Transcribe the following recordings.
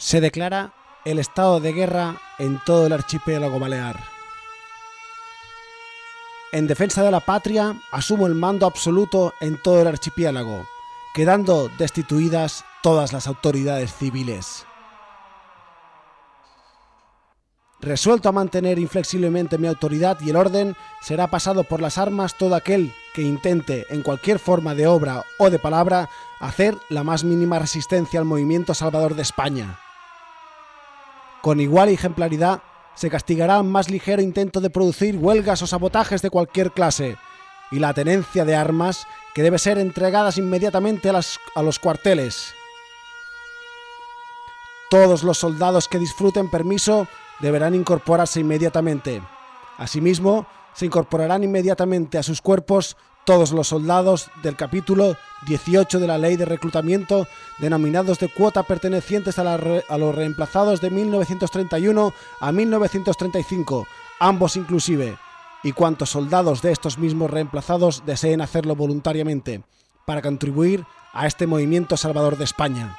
se declara el estado de guerra en todo el archipiélago balear. En defensa de la patria, asumo el mando absoluto en todo el archipiélago, quedando destituidas todas las autoridades civiles. Resuelto a mantener inflexiblemente mi autoridad y el orden, será pasado por las armas todo aquel que intente, en cualquier forma de obra o de palabra, hacer la más mínima resistencia al movimiento salvador de España. Con igual ejemplaridad, se castigará más ligero intento de producir huelgas o sabotajes de cualquier clase, y la tenencia de armas que debe ser entregadas inmediatamente a, a los cuarteles. Todos los soldados que disfruten permiso deberán incorporarse inmediatamente. Asimismo, se incorporarán inmediatamente a sus cuerpos todos los soldados del capítulo 18 de la Ley de Reclutamiento denominados de cuota pertenecientes a, los reemplazados de 1931 a 1935, ambos inclusive, y cuantos soldados de estos mismos reemplazados deseen hacerlo voluntariamente, para contribuir a este movimiento salvador de España.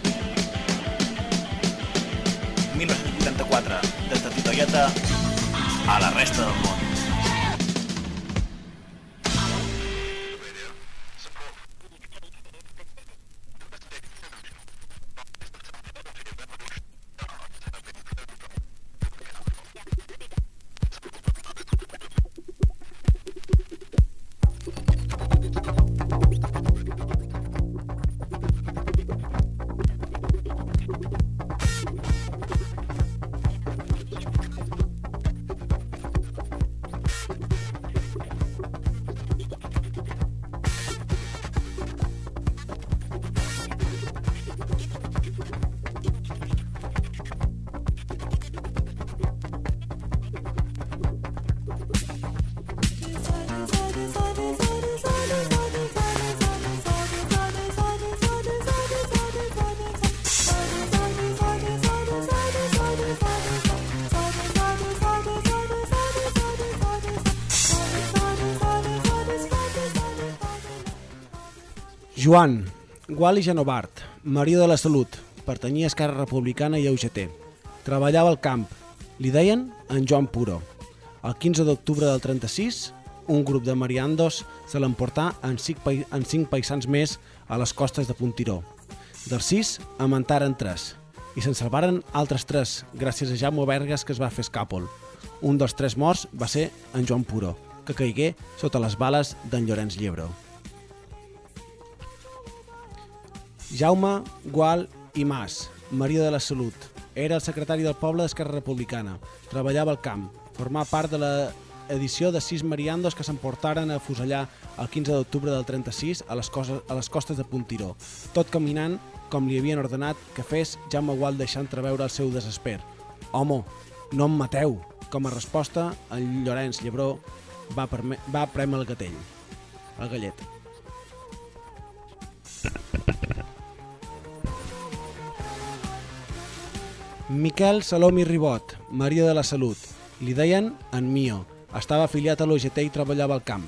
1984, des de Titoieta a la resta del món. Gual i Genovart, maria de la Salut, pertanyia a Esquerra Republicana i a UGT. Treballava al camp. Li deien en Joan Puro. El 15 d'octubre del 36, un grup de mariandos se l'emportà en cinc, en cinc paisans més a les costes de Puntiró. Dels sis, en mentaren tres, i se'n salvaren altres tres, gràcies a Jaume Bergas que es va fer escàpol. Un dels tres morts va ser en Joan Puro, que caigué sota les bales d'en Llorenç Llebro. Jaume Gual i Mas, Maria de la Salut. Era el secretari del poble d'Esquerra Republicana. Treballava al camp. Formà part de la edició de sis mariandos que s'emportaren a fusellar el 15 d'octubre del 36 a les, coses, a les costes de Puntiró, tot caminant com li havien ordenat que fes Jaume Gual deixant entreveure el seu desesper. Home, no em mateu! Com a resposta, el Llorenç Llebró va, va prémer el gatell, el gallet. Miquel Salom i Ribot, Maria de la Salut. Li deien en Mio. Estava afiliat a l'OGT i treballava al camp.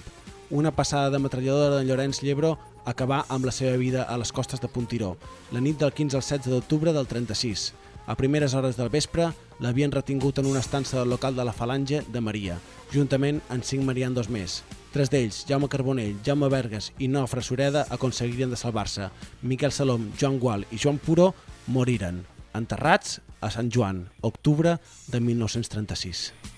Una passada de metralladora de Llorenç Llebro acabà amb la seva vida a les costes de Puntiró, la nit del 15 al 16 d'octubre del 36. A primeres hores del vespre l'havien retingut en una estança del local de la Falange de Maria, juntament amb cinc mariandos més. Tres d'ells, Jaume Carbonell, Jaume Berges i Nofre Sureda, aconseguirien de salvar-se. Miquel Salom, Joan Gual i Joan Puro moriren, enterrats a Sant Joan, octubre de 1936.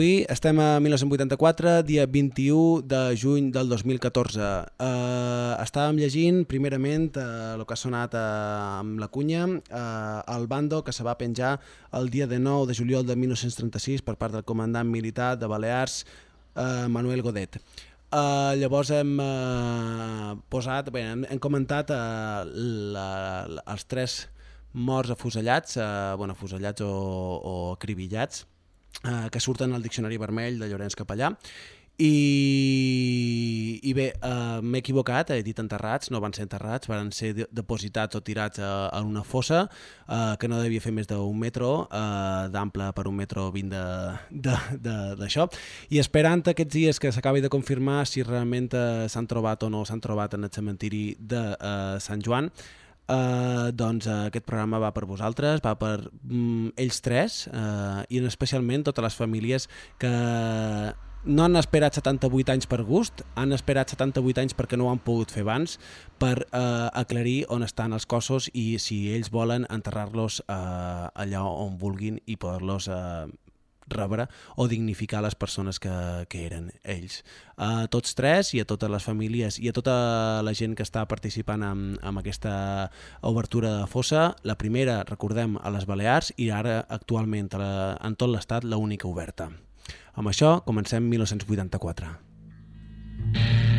Avui estem a 1984, dia 21 de juny del 2014. Uh, estàvem llegint, primerament, uh, el que ha sonat uh, amb la cunya, uh, el bando que se va penjar el dia de 9 de juliol de 1936 per part del comandant militar de Balears, uh, Manuel Godet. Uh, llavors hem uh, posat, bé, hem, hem comentat uh, la, la, els tres morts afusellats, uh, bueno, afusellats o, o acribillats, eh, que surten al Diccionari Vermell de Llorenç Capellà. I, i bé, eh, m'he equivocat, he dit enterrats, no van ser enterrats, van ser depositats o tirats a, a una fossa eh, que no devia fer més d'un metro eh, d'ample per un metro vint d'això. I esperant aquests dies que s'acabi de confirmar si realment eh, s'han trobat o no s'han trobat en el cementiri de eh, Sant Joan Uh, doncs uh, aquest programa va per vosaltres, va per mm, ells tres uh, i especialment totes les famílies que no han esperat 78 anys per gust, han esperat 78 anys perquè no ho han pogut fer abans, per uh, aclarir on estan els cossos i si ells volen enterrar-los uh, allà on vulguin i poder-los uh, rebre o dignificar les persones que, que eren ells. A tots tres i a totes les famílies i a tota la gent que està participant en, en aquesta obertura de fossa, la primera, recordem, a les Balears i ara actualment la, en tot l'estat l'única oberta. Amb això comencem 1984.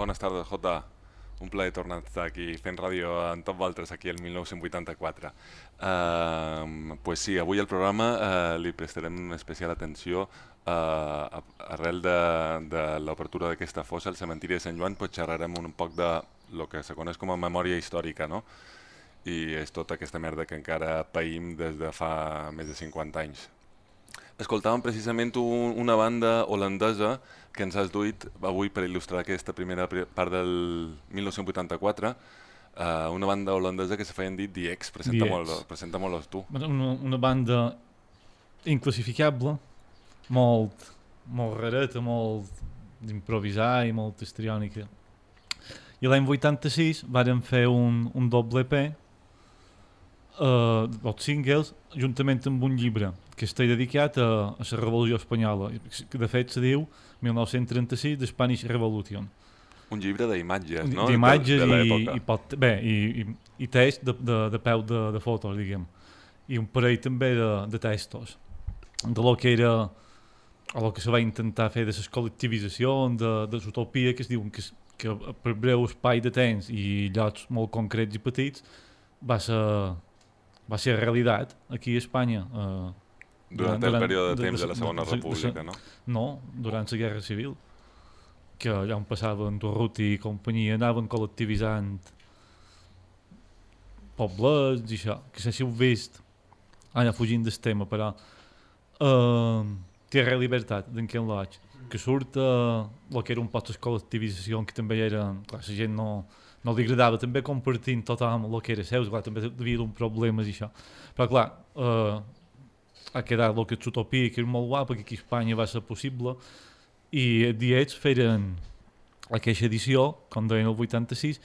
Bones tardes, Jota. Un plaer tornar a aquí fent ràdio en Top Valtres aquí el 1984. Uh, pues sí, avui al programa uh, li prestarem especial atenció uh, arrel de, de l'obertura d'aquesta fossa al cementiri de Sant Joan, pues xerrarem un poc de lo que se coneix com a memòria històrica, no? I és tota aquesta merda que encara païm des de fa més de 50 anys. Escoltàvem precisament un, una banda holandesa que ens has duit avui per il·lustrar aquesta primera part del 1984, uh, eh, una banda holandesa que se feien dir The X, presenta-mos presenta tu. Una, una banda inclassificable, molt, molt rareta, molt d'improvisar i molt histriònica. I l'any 86 vàrem fer un, un doble EP uh, els singles juntament amb un llibre que està dedicat a, a la Revolució Espanyola, que de fet se diu 1936 The Spanish Revolution. Un llibre d'imatges, no? D'imatges i, i, pot, bé, i, i, i text de, de, de peu de, de fotos, diguem. I un parell també de, de textos. De lo que era o el que se va intentar fer de les col·lectivitzacions, de, de l'utopia que es diuen que, que per breu espai de temps i llocs molt concrets i petits va ser va ser realitat aquí a Espanya. Eh, durant, durant el període de, de temps de, de la Segona de, República, de, no? No, durant la Guerra Civil, que allà on passaven Torruti i companyia anaven col·lectivitzant pobles i això, que sé si heu vist, ara fugint del tema, però uh, Tierra i Libertat, d'en Ken Lodge, que surt uh, el que era un poc de col·lectivització, que també era, clar, la gent no, no li agradava també compartint tothom el que era seu, clar, també havia d'un problemes i això. Però clar, eh, ha quedat el que és utopia, que és molt guapa, que aquí a Espanya va ser possible, i Diets feren aquesta edició, com deien el 86,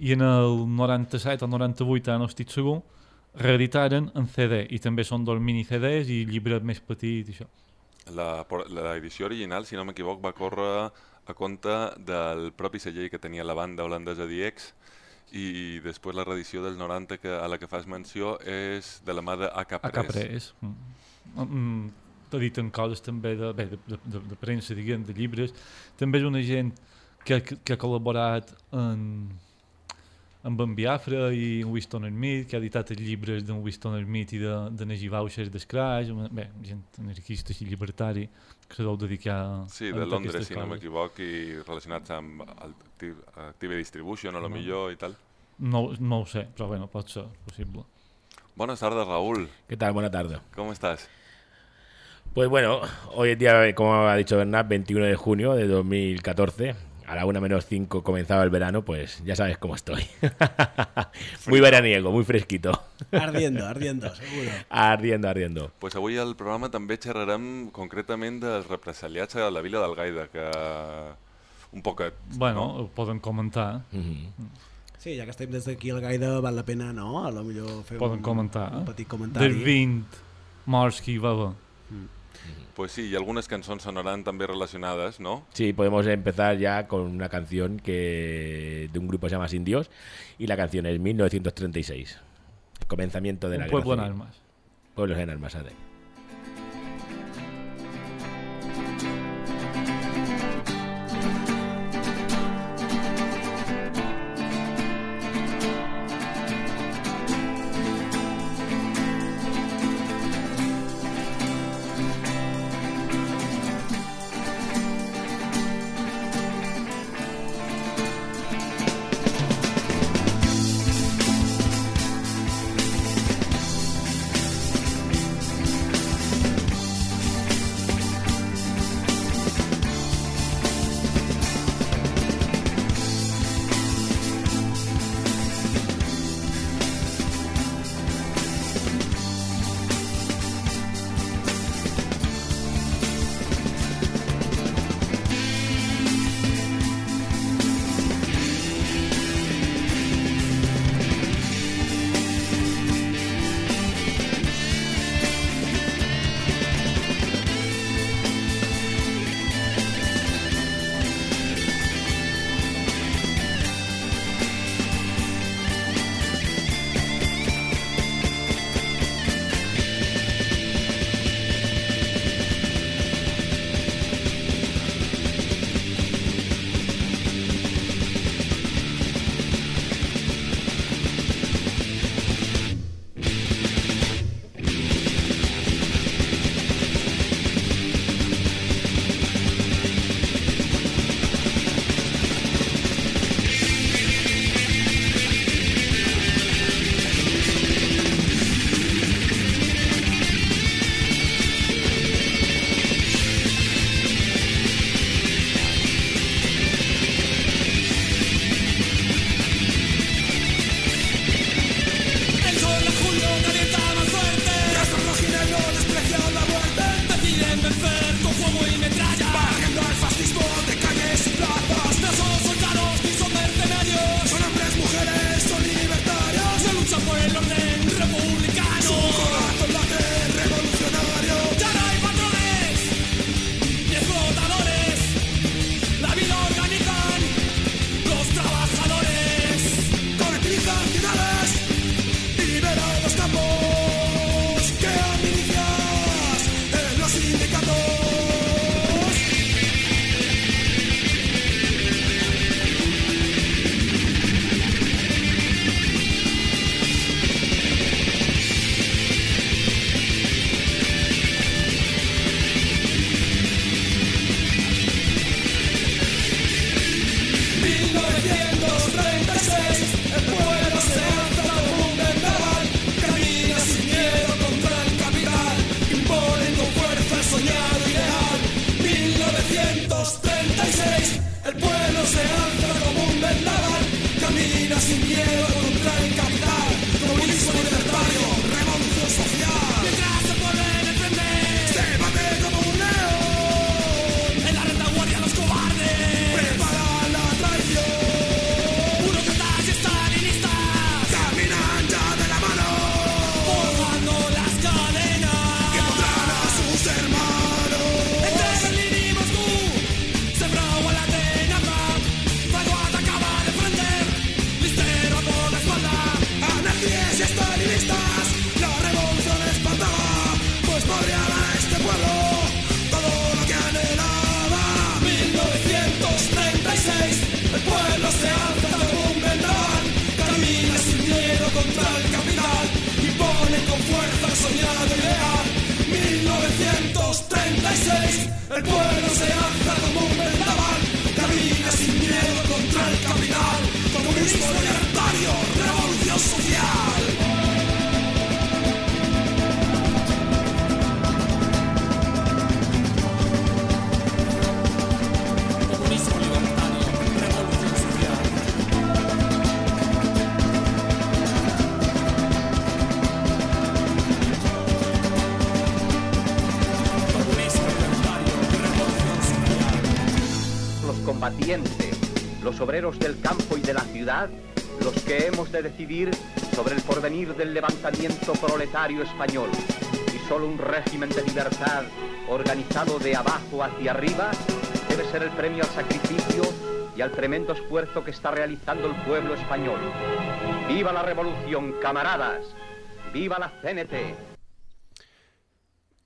i en el 97 o 98, ara no estic segur, reeditaren en CD, i també són dos mini CDs i llibres més petits i això. L'edició original, si no m'equivoc, va córrer a compte del propi celler que tenia la banda holandesa DX i després la reedició del 90 que, a la que fas menció és de la mà d'Ak Press. AK. Mm. Mm, T'editen coses també de, bé, de, de, de, de premsa, diguem, de llibres. També és una gent que, que, que ha col·laborat en, amb en Biafra i en Winston Smith, que ha editat els llibres d'en Winston Smith i de, de Nagi Boucher d'Escraix, bé, gent anarquista i llibertari que se deu dedicar sí, de Londres, si no m'equivoc, i relacionats amb Active Distribution, a lo no. millor i tal. No, no ho sé, però bueno, pot ser possible. Buenas tardes, Raúl. ¿Qué tal? Buenas tardes. ¿Cómo estás? Pues bueno, hoy es día, como ha dicho Bernat, 21 de junio de 2014 a la 1 menos 5 comenzaba el verano, pues ya sabes cómo estoy. muy veraniego, muy fresquito. Ardiendo, ardiendo, seguro. Ardiendo, ardiendo. Pues avui al programa també xerrarem concretament dels represaliats a la vila d'Algaida, que un poquet... Bueno, no? ho poden comentar. Mm -hmm. Sí, ja que estem des d'aquí al Gaida, val la pena, no? A lo millor fer poden un, comentar. un petit comentari. Del 20 morts que hi va haver. Pues sí, y algunas canciones sonarán también relacionadas, ¿no? Sí, podemos empezar ya con una canción que de un grupo que se llama Sin Dios y la canción es 1936. comenzamiento de un la Pueblo en armas. Pueblos en armas, ¿sabes? Los obreros del campo y de la ciudad, los que hemos de decidir sobre el porvenir del levantamiento proletario español. Y solo un régimen de libertad organizado de abajo hacia arriba debe ser el premio al sacrificio y al tremendo esfuerzo que está realizando el pueblo español. ¡Viva la revolución, camaradas! ¡Viva la CNT!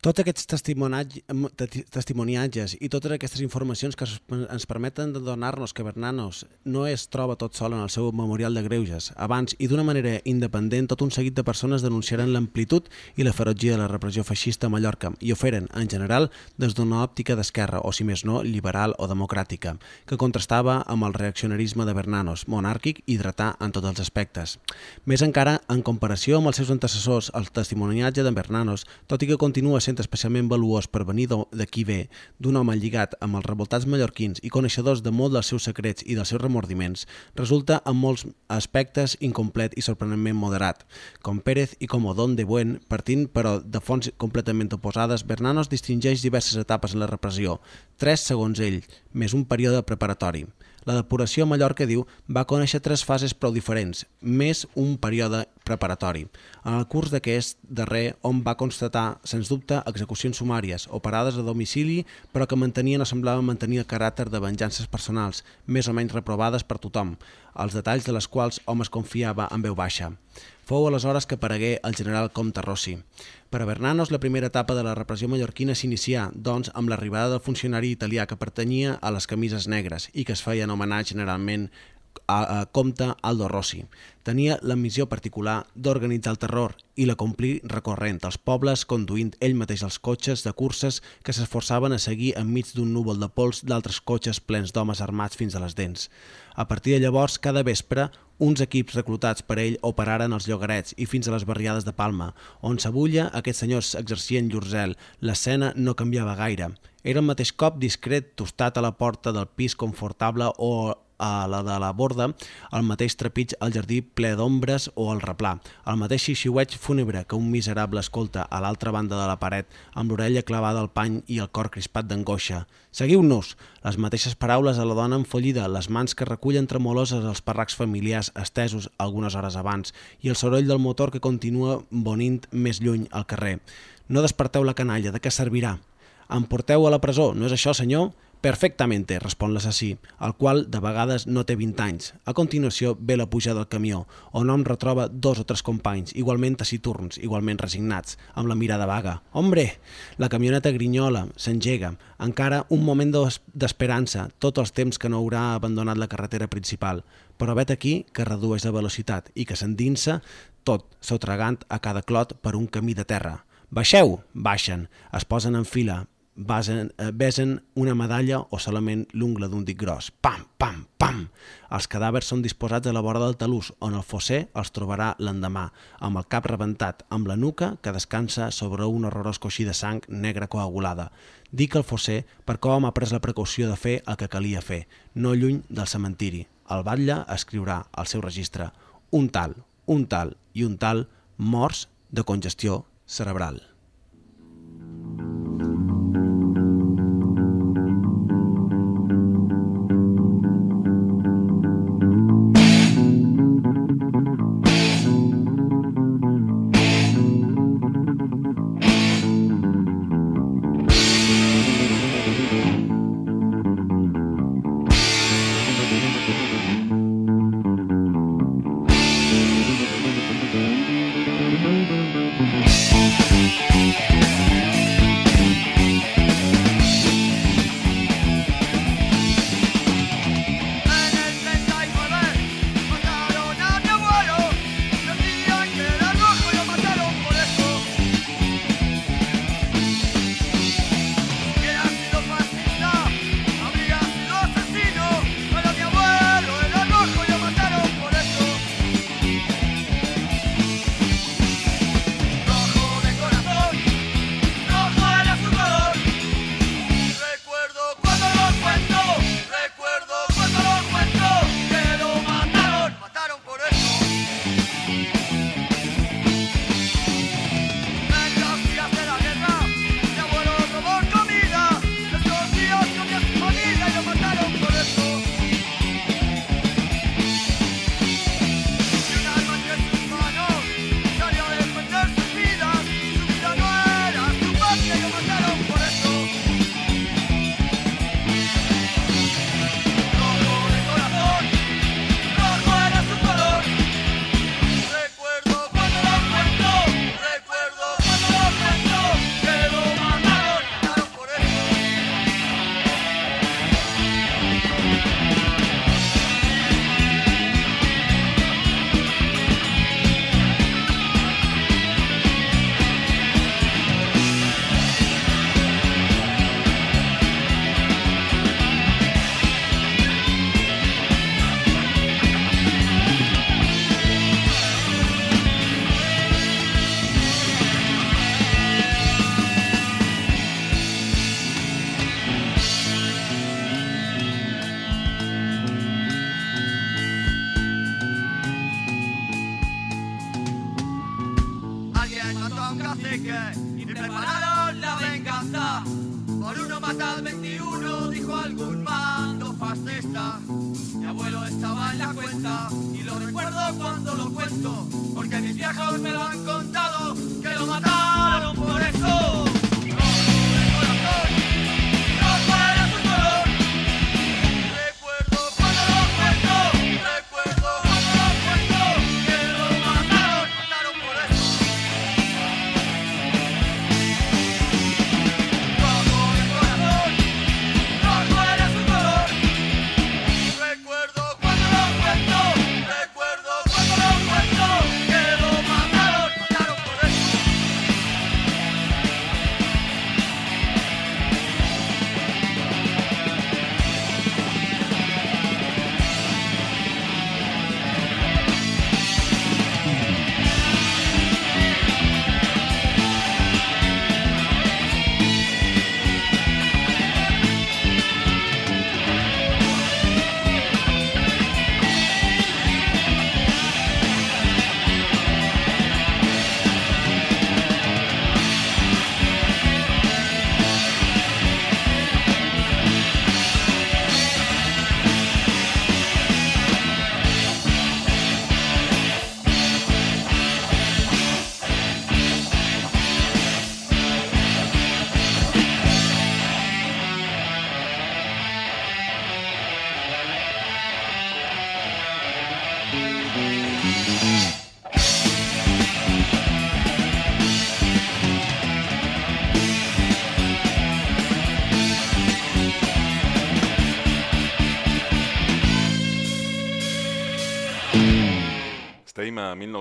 Tots aquests testimoniatges i totes aquestes informacions que ens permeten de donar-nos que Bernanos no es troba tot sol en el seu memorial de greuges. Abans, i d'una manera independent, tot un seguit de persones denunciaren l'amplitud i la ferotgia de la repressió feixista a Mallorca i ho feren, en general, des d'una òptica d'esquerra, o si més no, liberal o democràtica, que contrastava amb el reaccionarisme de Bernanos, monàrquic i dretà en tots els aspectes. Més encara, en comparació amb els seus antecessors, el testimoniatge de Bernanos, tot i que continua sent especialment valuós per venir de qui ve, d'un home lligat amb els revoltats mallorquins i coneixedors de molt dels seus secrets i dels seus remordiments, resulta en molts aspectes incomplet i sorprenentment moderat. Com Pérez i com Odón de Buen, partint però de fonts completament oposades, Bernanos distingeix diverses etapes en la repressió, tres segons ell, més un període preparatori. La depuració a Mallorca, diu, va conèixer tres fases prou diferents, més un període preparatori. En el curs d'aquest darrer, on va constatar, sens dubte, execucions sumàries, operades a domicili, però que mantenien o semblaven mantenir el caràcter de venjances personals, més o menys reprovades per tothom, els detalls de les quals hom es confiava en veu baixa. Fou aleshores que aparegué el general Comte Rossi. Per a Bernanos, la primera etapa de la repressió mallorquina s'inicià, doncs, amb l'arribada del funcionari italià que pertanyia a les camises negres i que es feia anomenar generalment a, a Comte Aldo Rossi. Tenia la missió particular d'organitzar el terror i la complir recorrent als pobles conduint ell mateix els cotxes de curses que s'esforçaven a seguir enmig d'un núvol de pols d'altres cotxes plens d'homes armats fins a les dents. A partir de llavors, cada vespre, uns equips reclutats per ell operaren als llogarets i fins a les barriades de Palma, on s'abulla aquests senyors exercien llur zel. L'escena no canviava gaire. Era el mateix cop discret tostat a la porta del pis confortable o a la de la borda, el mateix trepig al jardí ple d'ombres o al replà, el mateix xixiueig fúnebre que un miserable escolta a l'altra banda de la paret, amb l'orella clavada al pany i el cor crispat d'angoixa. Seguiu-nos! Les mateixes paraules a la dona enfollida, les mans que recullen tremoloses els parracs familiars estesos algunes hores abans i el soroll del motor que continua bonint més lluny al carrer. No desperteu la canalla, de què servirà? Em porteu a la presó, no és això, senyor? Perfectamente, respon l'assassí, el qual de vegades no té 20 anys. A continuació ve la puja del camió, on hom retroba dos o tres companys, igualment taciturns, igualment resignats, amb la mirada vaga. Hombre! La camioneta grinyola, s'engega, encara un moment d'es- d'esperança, tot els temps que no haurà abandonat la carretera principal, però vet aquí que redueix la velocitat i que s'endinsa tot, sotregant a cada clot per un camí de terra. Baixeu! Baixen, es posen en fila, basen, eh, besen una medalla o solament l'ungla d'un dit gros. Pam, pam, pam! Els cadàvers són disposats a la vora del talús, on el fosser els trobarà l'endemà, amb el cap rebentat, amb la nuca que descansa sobre un horrorós coixí de sang negra coagulada. Dic el fosser per com ha pres la precaució de fer el que calia fer, no lluny del cementiri. El batlle escriurà al seu registre un tal, un tal i un tal morts de congestió cerebral.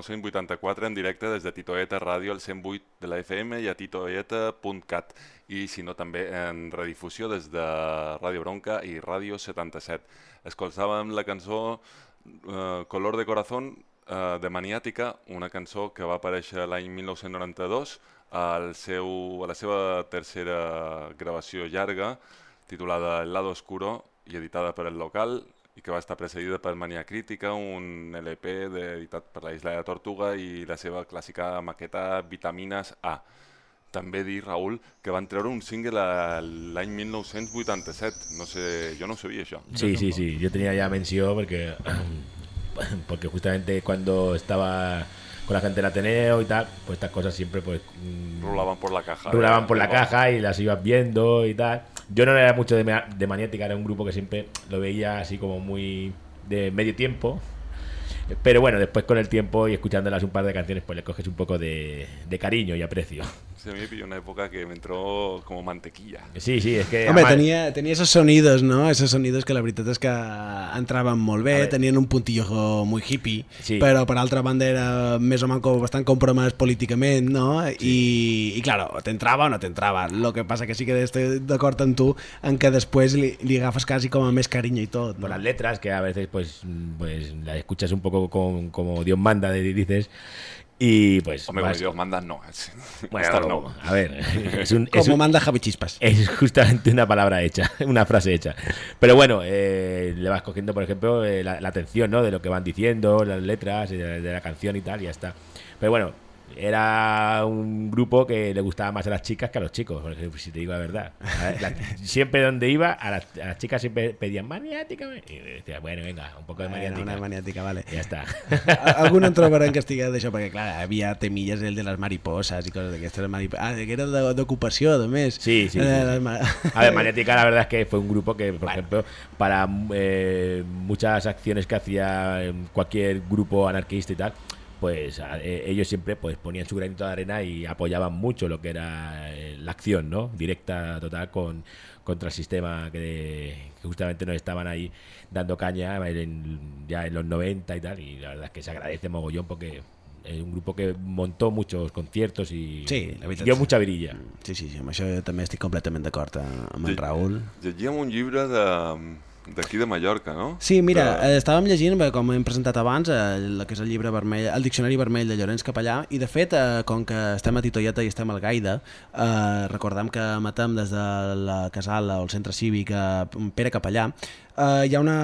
1984 en directe des de Titoeta Ràdio, al 108 de la FM i a titoeta.cat i si no també en redifusió des de Ràdio Bronca i Ràdio 77. Escoltàvem la cançó eh, Color de Corazón eh, de Maniàtica, una cançó que va aparèixer l'any 1992 al seu, a la seva tercera gravació llarga titulada El lado oscuro i editada per El Local, i que va estar precedida per Mania Crítica, un LP de, editat per la Isla de Tortuga i la seva clàssica maqueta Vitamines A. També dir, Raül, que van treure un single l'any 1987. No sé, jo no sabia, això. Sí, sí, sí. Yo tenía ya mención porque, porque justamente cuando estaba con la gente del Ateneo y tal, pues estas cosas siempre pues mm, Rulaban por la caja. rulaban de- por la caja y las ibas viendo y tal. Yo no era mucho de, ma- de Maniática, era un grupo que siempre lo veía así como muy de medio tiempo. Pero bueno, después con el tiempo y escuchándolas un par de canciones, pues le coges un poco de, de cariño y aprecio. Sí, a mí me pilló una época que me entró como mantequilla. Sí, sí, es que... Home, tenia, tenia esos sonidos, no? Esos sonidos que la veritat és que entraven molt bé, tenien un puntillo muy hippie, Sí. però per altra banda era més o manco bastant compromès políticament, no? I, i claro, t'entrava o no t'entrava. Lo que passa que sí que estic d'acord amb tu en que després li, li agafes quasi com a més carinyo i tot. por No? las letras, que a veces pues, pues las escuchas un poco con, como Dios manda, de- dices, y pues... Hombre, como Dios manda, no. bueno, no. a ver, es, un, es, Como un- manda Javi Chispas. es justamente una palabra hecha, una frase hecha. Pero bueno, eh, le vas cogiendo, por ejemplo, eh, la, la atención ¿no? de lo que van diciendo, las letras, de, de la canción y tal, y ya está. Pero bueno, era un grupo que le gustaba más a las chicas que a los chicos, porque, si te digo la verdad. La- siempre donde iba, a las, a las chicas siempre pedían maniática. Y decía, bueno, venga, un poco de maniática. una maniàtica, vale. Y ya está. A- Algun en trobarem que estigui d'això, perquè clar, havia temilles el de les mariposes i coses d'aquestes. Marip... Ah, que era de- d'ocupació, a més. Sí, sí, sí, Eh, sí. A ver, Magnética la verdad es que fue un grupo que, por ejemplo, para eh, muchas acciones que hacía eh, cualquier grupo anarquista y tal, pues a- eh, ellos siempre pues ponían su granito de arena y apoyaban mucho lo que era eh, la acción, ¿no? Directa, total, con contra el sistema que, que justamente nos estaban ahí dando caña en- ya en los 90 y tal, y la verdad es que se agradece mogollón porque es un grupo que montó muchos conciertos y Sí, la veritat dio mucha virilla. Sí, sí, sí, amb això jo també estic completament d'acord amb en Lle- Raül. Llegíem un llibre de- d'aquí de, Mallorca, no? Sí, mira, De- eh, estàvem llegint, bé, com hem presentat abans, eh, el que és el llibre vermell, el diccionari vermell de Llorenç Capellà, i de fet, eh, com que estem a Titoieta i estem al Gaida, eh, recordem que matem des de la casal o el centre cívic eh, Pere Capellà, eh, hi ha una,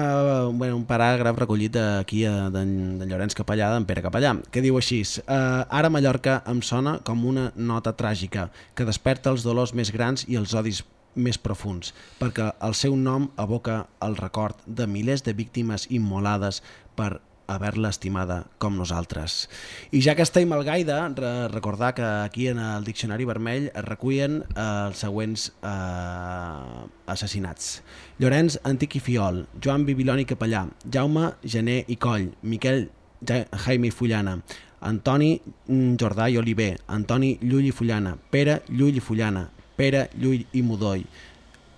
bueno, un paràgraf recollit aquí eh, d'en d'en Llorenç Capellà, d'en Pere Capellà, que diu així, eh, ara Mallorca em sona com una nota tràgica que desperta els dolors més grans i els odis més profuns, perquè el seu nom evoca el record de milers de víctimes immolades per haver-la estimada com nosaltres. I ja que estem al Gaida, re recordar que aquí en el Diccionari Vermell es recullen eh, els següents eh, assassinats. Llorenç Antic i Fiol, Joan Bibiloni Capellà, Jaume Gené i Coll, Miquel Ja- Jaime Fullana, Antoni mm, Jordà i Oliver, Antoni Llull i Fullana, Pere Llull i Fullana, Pere Llull i Mudoll,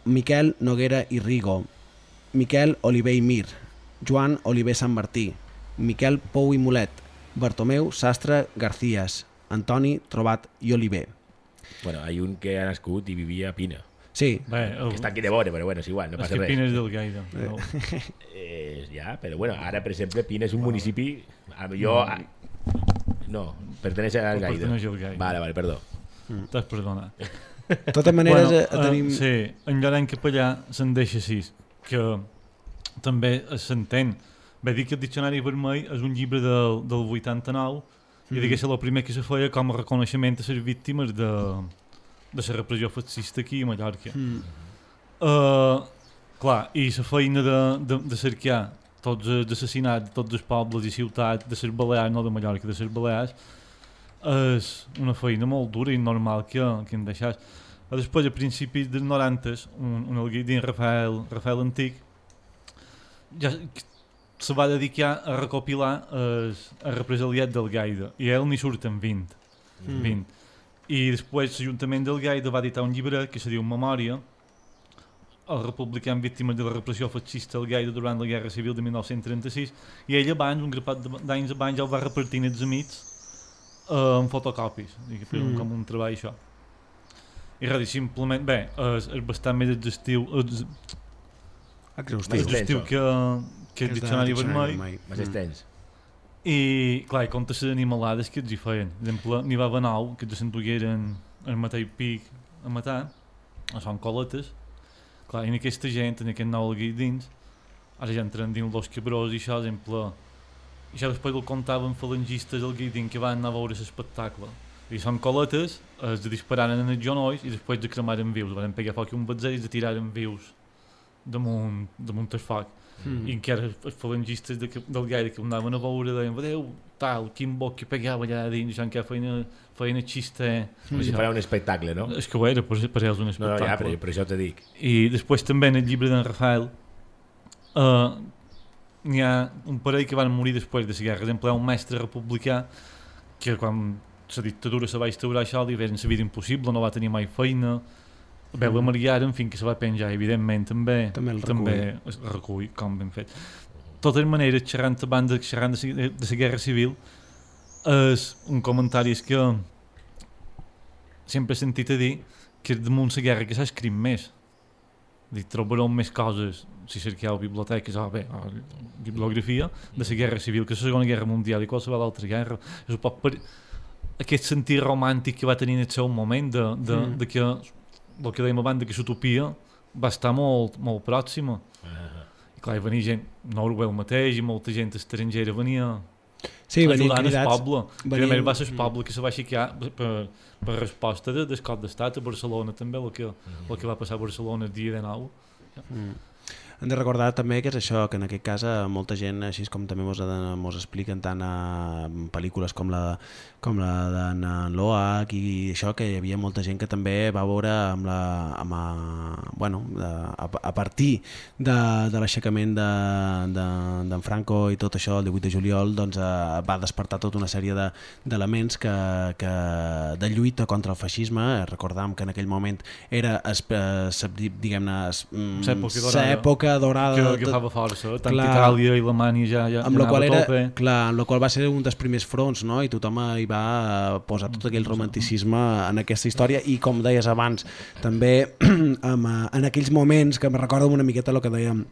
Miquel Noguera i Rigo, Miquel Oliver i Mir, Joan Oliver Sant Martí, Miquel Pou i Mulet, Bartomeu Sastre Garcías, Antoni Trobat i Oliver. Bueno, hay un que ha nascut y vivía a Pina. Sí, Bé, el, Que está aquí de Bore, pero bueno, es igual, no és que res. Pina és del Gaire. No. Eh, ya, pero bueno, ahora por ejemplo Pina es un municipio. a- Yo. a- no, pertenece al Gaida. pertenece al Gaida. Vale, vale, perdón. T'has perdonat. de totes maneres bueno, eh, tenim... Uh, sí, en Llorenç Capellà se'n deixa així, que també s'entén. Va dir que el Diccionari Vermell és un llibre del, del 89 i Mm. digués el primer que se feia com a reconeixement a les víctimes de, de la repressió fascista aquí a Mallorca. Mm. Uh, clar, i la feina de, de, de cercar tots els assassinats de tots els pobles i ciutats de les Balears, no de Mallorca, de les Balears, és una feina molt dura i normal que, que hem deixat. A després, a principis dels 90, un, un dins Rafael, Rafael Antic, ja se va dedicar a recopilar els, el represaliat del Gaida, i a ell n'hi surten 20. Mm. 20. I després l'Ajuntament del Gaida va editar un llibre que se diu Memòria, el republicà víctimes de la repressió fascista al Gaida durant la Guerra Civil de 1936 i ell abans, un grapat de- d'anys abans, ja el va repartir als amics eh, amb fotocopis, un, Mm. com un treball això. I res, i simplement, bé, és, és bastant més exhaustiu, ex- Exhaustiu. Més exhaustiu extenso. que, que el diccionari vermell. Més extens. i, clar, i compta les animalades que els hi feien. Per exemple, n'hi va haver nou que s'endugueren el mateix pic a matar, a són coletes. Clar, i en aquesta gent, en aquest nou aquí dins, ara ja entren dins els cabrós i això, per exemple, i això després ho contaven falangistes al Guidin que van anar a veure l'espectacle. I són coletes, es dispararen en els genolls i després de cremaren vius. Van pegar foc i un batzell i de tiraren vius damunt, damunt el foc. Mm. i encara els falangistes de, que- del gaire que ho anaven a veure deien, vedeu, tal, quin bo que pegava allà dins, ja encara feien, feien xista. Com si fos un espectacle, no? És que ho era, per, per ells un No, no, ja, per això te dic. I després també en el llibre d'en Rafael n'hi ha un parell que van morir després de la guerra. Per exemple, hi ha un mestre republicà que quan la dictadura se va instaurar això li veien la vida impossible, no va tenir mai feina, veu la mariaren fins que se va penjar, evidentment, també, També el també es recull, com ben fet. De totes maneres, xerrant banda, xerrant de, la- de guerra civil, és un comentari és que sempre he sentit a dir que damunt la guerra que s'ha escrit més. Dic, trobareu més coses si cerqueu biblioteques o bé, o bibliografia de la guerra civil, que la segona guerra mundial i qualsevol altra guerra. És un poc per aquest sentit romàntic que va tenir en el seu moment de, de, Mm. de que el que dèiem abans, de que l'utopia va estar molt, molt pròxima. I clar, hi venia gent, Noruega el mateix, i molta gent estrangera venia Sí, ajudant el poble. venien- Primer va ser el poble que se va aixecar per, per resposta de, del cop d'estat a Barcelona també, el que, el que va passar a Barcelona el dia de nou. Mm. Hem de recordar també que és això, que en aquest cas eh, molta gent, així com també mos, mos expliquen tant a pel·lícules com la, com la d'en Loach i això, que hi havia molta gent que també va veure amb la, amb a, bueno, de, a, a partir de, de l'aixecament d'en de, d'en Franco i tot això, el 18 de juliol, doncs eh, va despertar tota una sèrie de- d'elements que, que, de lluita contra el feixisme. Recordam que en aquell moment era, es, es, diguem-ne, mm, L'època l'època dorada Que, que agafava força, tant clar. Itàlia i Alemanya ja, ja, amb ja la qual era, tope. clar, amb la qual va ser un dels primers fronts, no? I tothom hi va eh, posar tot aquell romanticisme en aquesta història i com deies abans, també amb, eh, en aquells moments que me recorda una miqueta el que dèiem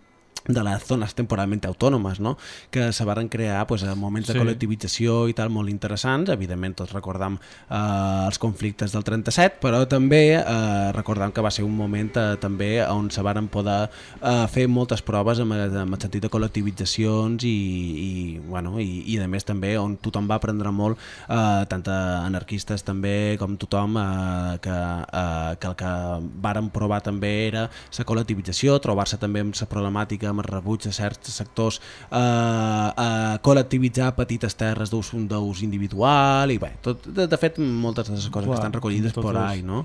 de les zones temporalment autònomes, no? que se varen crear pues, a moments de Sí. col·lectivització i tal molt interessants, evidentment tots recordam eh, els conflictes del 37, però també eh, recordam que va ser un moment eh, també on se varen poder eh, fer moltes proves amb, amb el sentit de col·lectivitzacions i, i, bueno, i, i a més també on tothom va aprendre molt, eh, tant a anarquistes també com tothom, eh, que, eh, que el que varen provar també era la col·lectivització, trobar-se també amb la problemàtica, amb el rebuig de certs sectors, eh, eh, col·lectivitzar petites terres d'ús individual i bé, tot, de, de fet moltes de les coses Clar, que estan recollides és- ahí, no?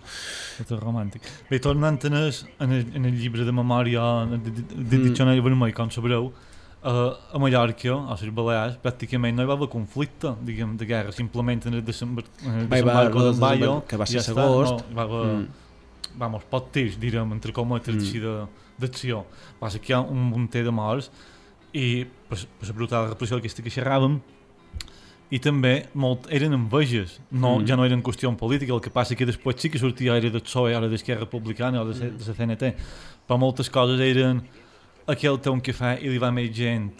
Tot és romàntic. Bé, tornant en el, en el, en el llibre de memòria de, de, de Mm. Diccionari Vermell, com sabreu, uh, a Mallorca, a les Balears, pràcticament no hi va haver conflicte, diguem, de guerra, simplement en el desembarco el d'en Bayo, que va ser ja està, agost. No, hi va haver, Mm. vamos, pot tirs, direm, entre cometes, Mm. així de- d'acció. Passa que hi ha un munter de morts i per, per la brutal repressió aquesta que xerràvem, i també molt, eren enveges, no, Mm. ja no eren qüestió política, el que passa que després sí que sortia era del PSOE, ara d'Esquerra Republicana o de, de la CNT, però moltes coses eren aquell té un cafè i li va més gent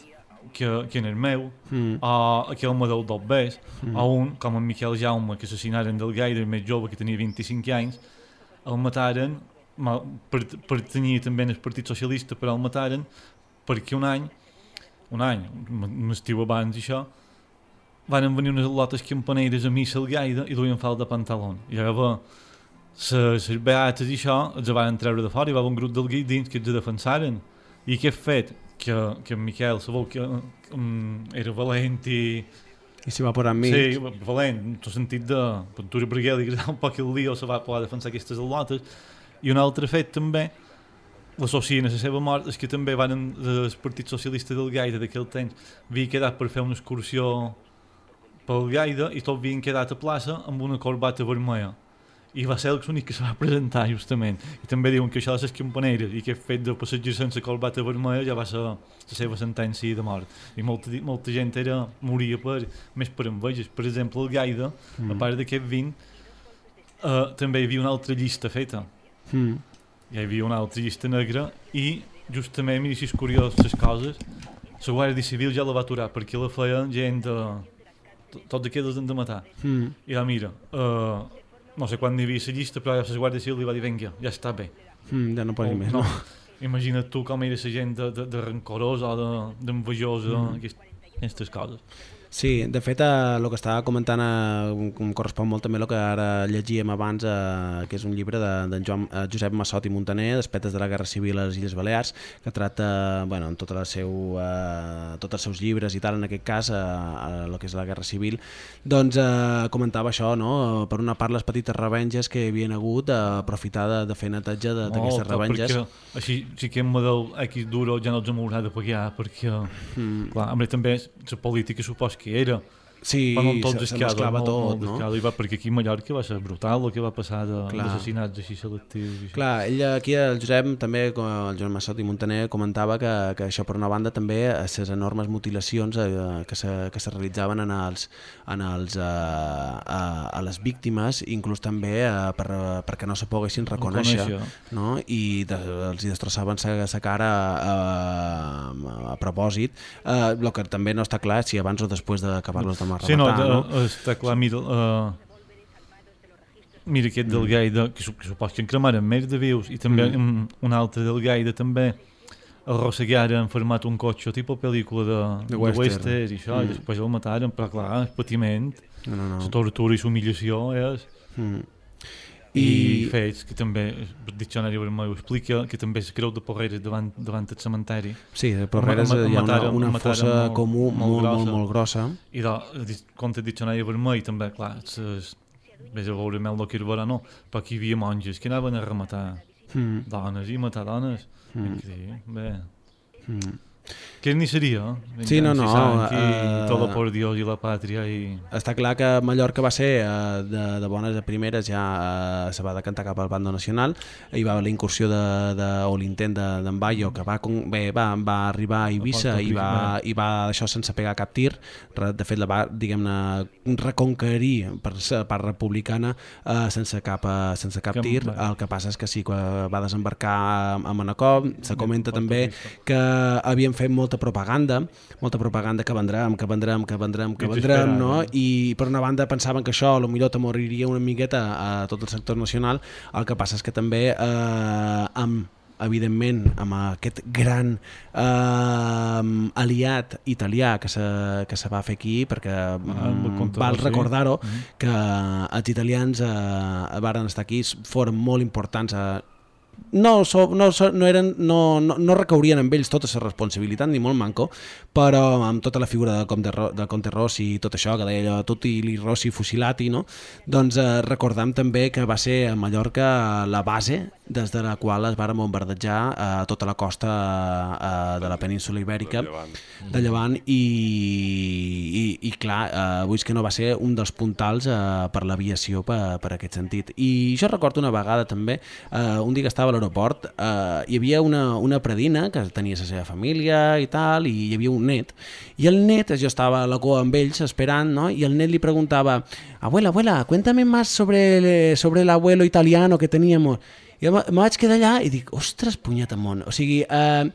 que, que en el meu, Mm. o aquell model del BES, Mm. o un, com en Miquel Jaume, que assassinaren del Gaire, més jove, que tenia 25 anys, el mataren, ma- per, pertanyia també al Partit Socialista, però el mataren perquè un any, un any, un estiu abans i això, van venir unes lotes campaneres a missa al Gaire i duien falda de pantaló. I llavors, les beates i això els van treure de fora i va haver un grup del guit dins que els defensaren. I què ha fet? Que, que en Miquel sabeu que um, era valent i, I s'hi va posar enmig. Sí, valent, en el sentit de pintura perquè li agradava un poc el lío, se va poder defensar aquestes al·lotes. I un altre fet també, l'associen a la seva mort, és que també van el Partit Socialista del Gaire d'aquell temps, havia quedat per fer una excursió pel Gaire i tot havien quedat a plaça amb una corbata vermella. I va ser l'únic que se va presentar, justament. I també diuen que això de les campaneres i que fet de passejar sense corbata vermella ja va ser la seva sentència de mort. I molta, molta gent era, moria per, més per enveges. Per exemple, el Gaida, Mm. a part d'aquest vin, uh, també hi havia una altra llista feta. Mm. Hi havia una altra llista negra i justament, mira si és curiós les coses, la Guàrdia Civil ja la va aturar perquè la feien gent de... to- Tots aquells han de matar. Mm. I la mira, uh, no sé quan hi havia la llista, però la Guàrdia Civil li va dir, vinga, ja està bé. Mm, ja no posis Oh, més, no. no? Imagina't tu com era la gent de, de, de rancorosa o de- d'envejosa, Mm. mm. aquestes coses. Sí, de fet, eh, el que estava comentant eh, em correspon molt també el que ara llegíem abans, eh, que és un llibre d'en de, Joan, eh, Josep Massot i Montaner, Despetes de la Guerra Civil a les Illes Balears, que tracta, bueno, en tot el seu, eh, tots els seus llibres i tal, en aquest cas, eh, eh, el que és la Guerra Civil, doncs eh, comentava això, no? per una part les petites revenges que hi havien hagut, eh, aprofitar de, de fer netatge de- d'aquestes revenges. Perquè així sí que en model X duro ja no hem haurà de pagar, perquè, Mm. clar, també la política supos que era. Sí, no se casos, mesclava molt, tot, molt no? d'escala, i va, perquè aquí a Mallorca va ser brutal el que va passar de- d'assassinats així selectius. I això. Clar, ell aquí, el Josep, també, com el Joan Massot i Montaner, comentava que, que això, per una banda, també les enormes mutilacions eh, que, se, que se realitzaven en els, en els, eh, a, a les víctimes, inclús també eh, per, perquè no se poguessin reconèixer, Reconèixer. no? i de, els hi destrossaven sa, sa cara eh, a propòsit. Eh, el que també no està clar si abans o després d'acabar-los de rematar. Sí, no, de, no? està clar, mira, uh, mira aquest del Gaida, que, que supos que en cremaren més de vius, i també Mm. un altre del Gaida també arrossegaren en format un cotxe, tipus pel·lícula de, De western. western i això, Mm. i després el mataren, però clar, el patiment, No, no, la no. tortura i l'humiliació és... Mm. I, fets que també el diccionari vermell ho explica que també es creu de porreres davant, davant del cementeri Sí, de Porreres Ma- ma- hi ha una, una mataren fossa molt- comú molt, molt, molt, grossa. molt grossa. i de, contra el diccionari vermell també, clar, es, vés a veure mel era no, però aquí hi havia monges que anaven a rematar Mm. dones i matar dones Mm. bé, Mm. Que ni seria? Sí, no, no, eh, tot por Dios i la pàtria i... Està clar que Mallorca va ser eh, de, de bones a primeres, ja eh, se va decantar cap al bando nacional, hi va haver la incursió de, de, o l'intent de- d'en Bayo, que va, con- bé, va, va arribar a Eivissa i va, i va deixar sense pegar cap tir, de fet la va, diguem-ne, reconquerir per part republicana eh, sense cap, eh, sense cap Que- tir, el que passa és que sí, quan va desembarcar a, Manacor, se comenta també que havien fet molta propaganda, molta propaganda que vendrem, que vendrem, que vendrem, que vendrem, no? I per una banda pensaven que això a lo millor t'amoriria una miqueta a tot el sector nacional, el que passa és que també eh, amb evidentment amb aquest gran eh, aliat italià que se, que se va fer aquí perquè mm, compte val sí. recordar-ho Mhm. que els italians eh, varen estar aquí foren molt importants a, no, so, no, so, no, eren, no, no, no recaurien amb ells tota la responsabilitat, ni molt manco, però amb tota la figura de Comte, Ro, de Comte Rossi i tot això, que deia allò, tutti li Rossi fusilati, no? doncs eh, recordam també que va ser a Mallorca la base des de la qual es va bombardejar eh, tota la costa eh, de la península ibèrica Del Llevant. de Llevant i, i, i clar, eh, vull que no va ser un dels puntals eh, per l'aviació per, per aquest sentit. I jo recordo una vegada també, eh, un dia que estava a l'aeroport, eh, hi havia una, una predina que tenia la seva família i tal, i hi havia un net, i el net, jo estava a la cua amb ells esperant, no? i el net li preguntava, abuela, abuela, cuéntame más sobre, el- sobre el abuelo italiano que teníamos. I me vaig quedar allà i dic, ostres, punyeta món. O sigui, eh,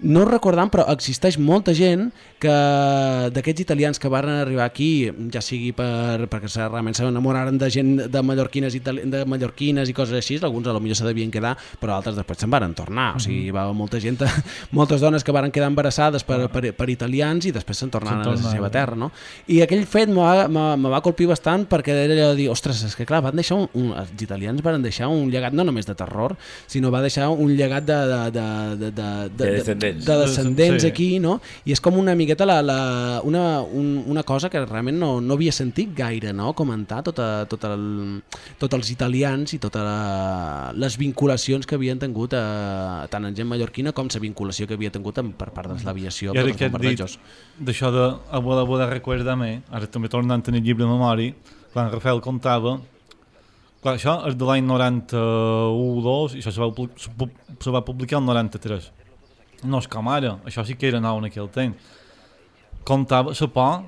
no ho recordam, però existeix molta gent que d'aquests italians que van arribar aquí, ja sigui per, perquè se- realment s'enamoraren de gent de mallorquines, itali de mallorquines i coses així, alguns a lo millor se devien quedar, però altres després se'n varen tornar. O sigui, hi va molta gent, moltes dones que varen quedar embarassades per, per, per italians i després se'n tornaven a la seva terra, no? I aquell fet me va, me, me va colpir bastant perquè era allò de dir, ostres, és que clar, van deixar un, un, els italians van deixar un llegat no només de terror, sinó va deixar un llegat de, de, de, de, de, De descendents. de descendents Sí. aquí, no? I és com una miqueta la, la, una, un, una cosa que realment no, no havia sentit gaire, no? Comentar tota, tot el, tots els italians i totes les vinculacions que havien tingut eh, tant en gent mallorquina com la vinculació que havia tingut amb, per part de l'aviació I ara que has dit bombardejos. d'això de abuela, abuela, recuérdame, ara també tornant en el llibre de memòria, quan Rafael contava, clar, això és de l'any 91-2 i això se va, se va publicar el 93. No és com ara, això sí que era nou en aquell temps. Contava la por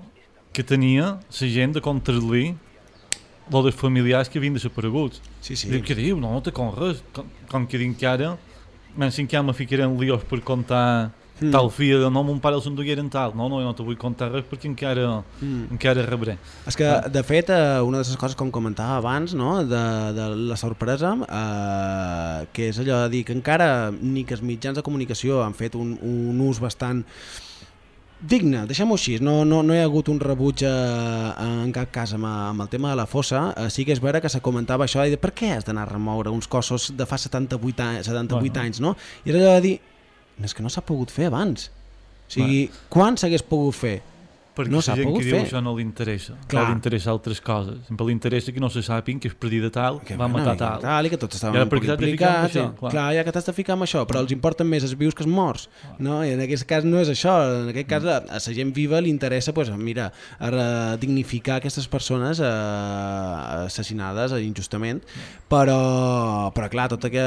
que tenia la gent de Controlí lo dels familiars que havien desapareguts. Sí, sí. Dic, què diu? No, no té com res. Com, com que dic que ara, menys que me ficarem lios per contar Mm. tal fia de no, mon pare els endugueren tal. No, no, jo no te vull contar res perquè encara, Mm. encara rebré. És que, de fet, eh, una de les coses, com comentava abans, no, de, de la sorpresa, eh, que és allò de dir que encara ni que els mitjans de comunicació han fet un, un ús bastant digne, deixem-ho així, no, no, no hi ha hagut un rebuig eh, en cap cas amb, amb el tema de la fossa, eh, sí que és vera que se comentava això de per què has d'anar a remoure uns cossos de fa 78, anys, 78 Bueno. anys, no? I era allò de dir, és que no s'ha pogut fer abans. O sigui, quan s'hagués pogut fer? Perquè No la gent que diu fer. això no li interessa. Clar. Li interessa altres coses. Sempre li interessa que no se sàping que és partit de tal, que va matar i tal. tal, i que tots I estaven ara un poc implicats. i- Clar. Clar, ja que t'has de ficar amb això, però els importen més els vius que els morts. No? I en aquest cas no és això. En aquest cas a, a la gent viva li interessa pues, mira, a dignificar aquestes persones eh, assassinades eh, injustament, però, però clar, tota que,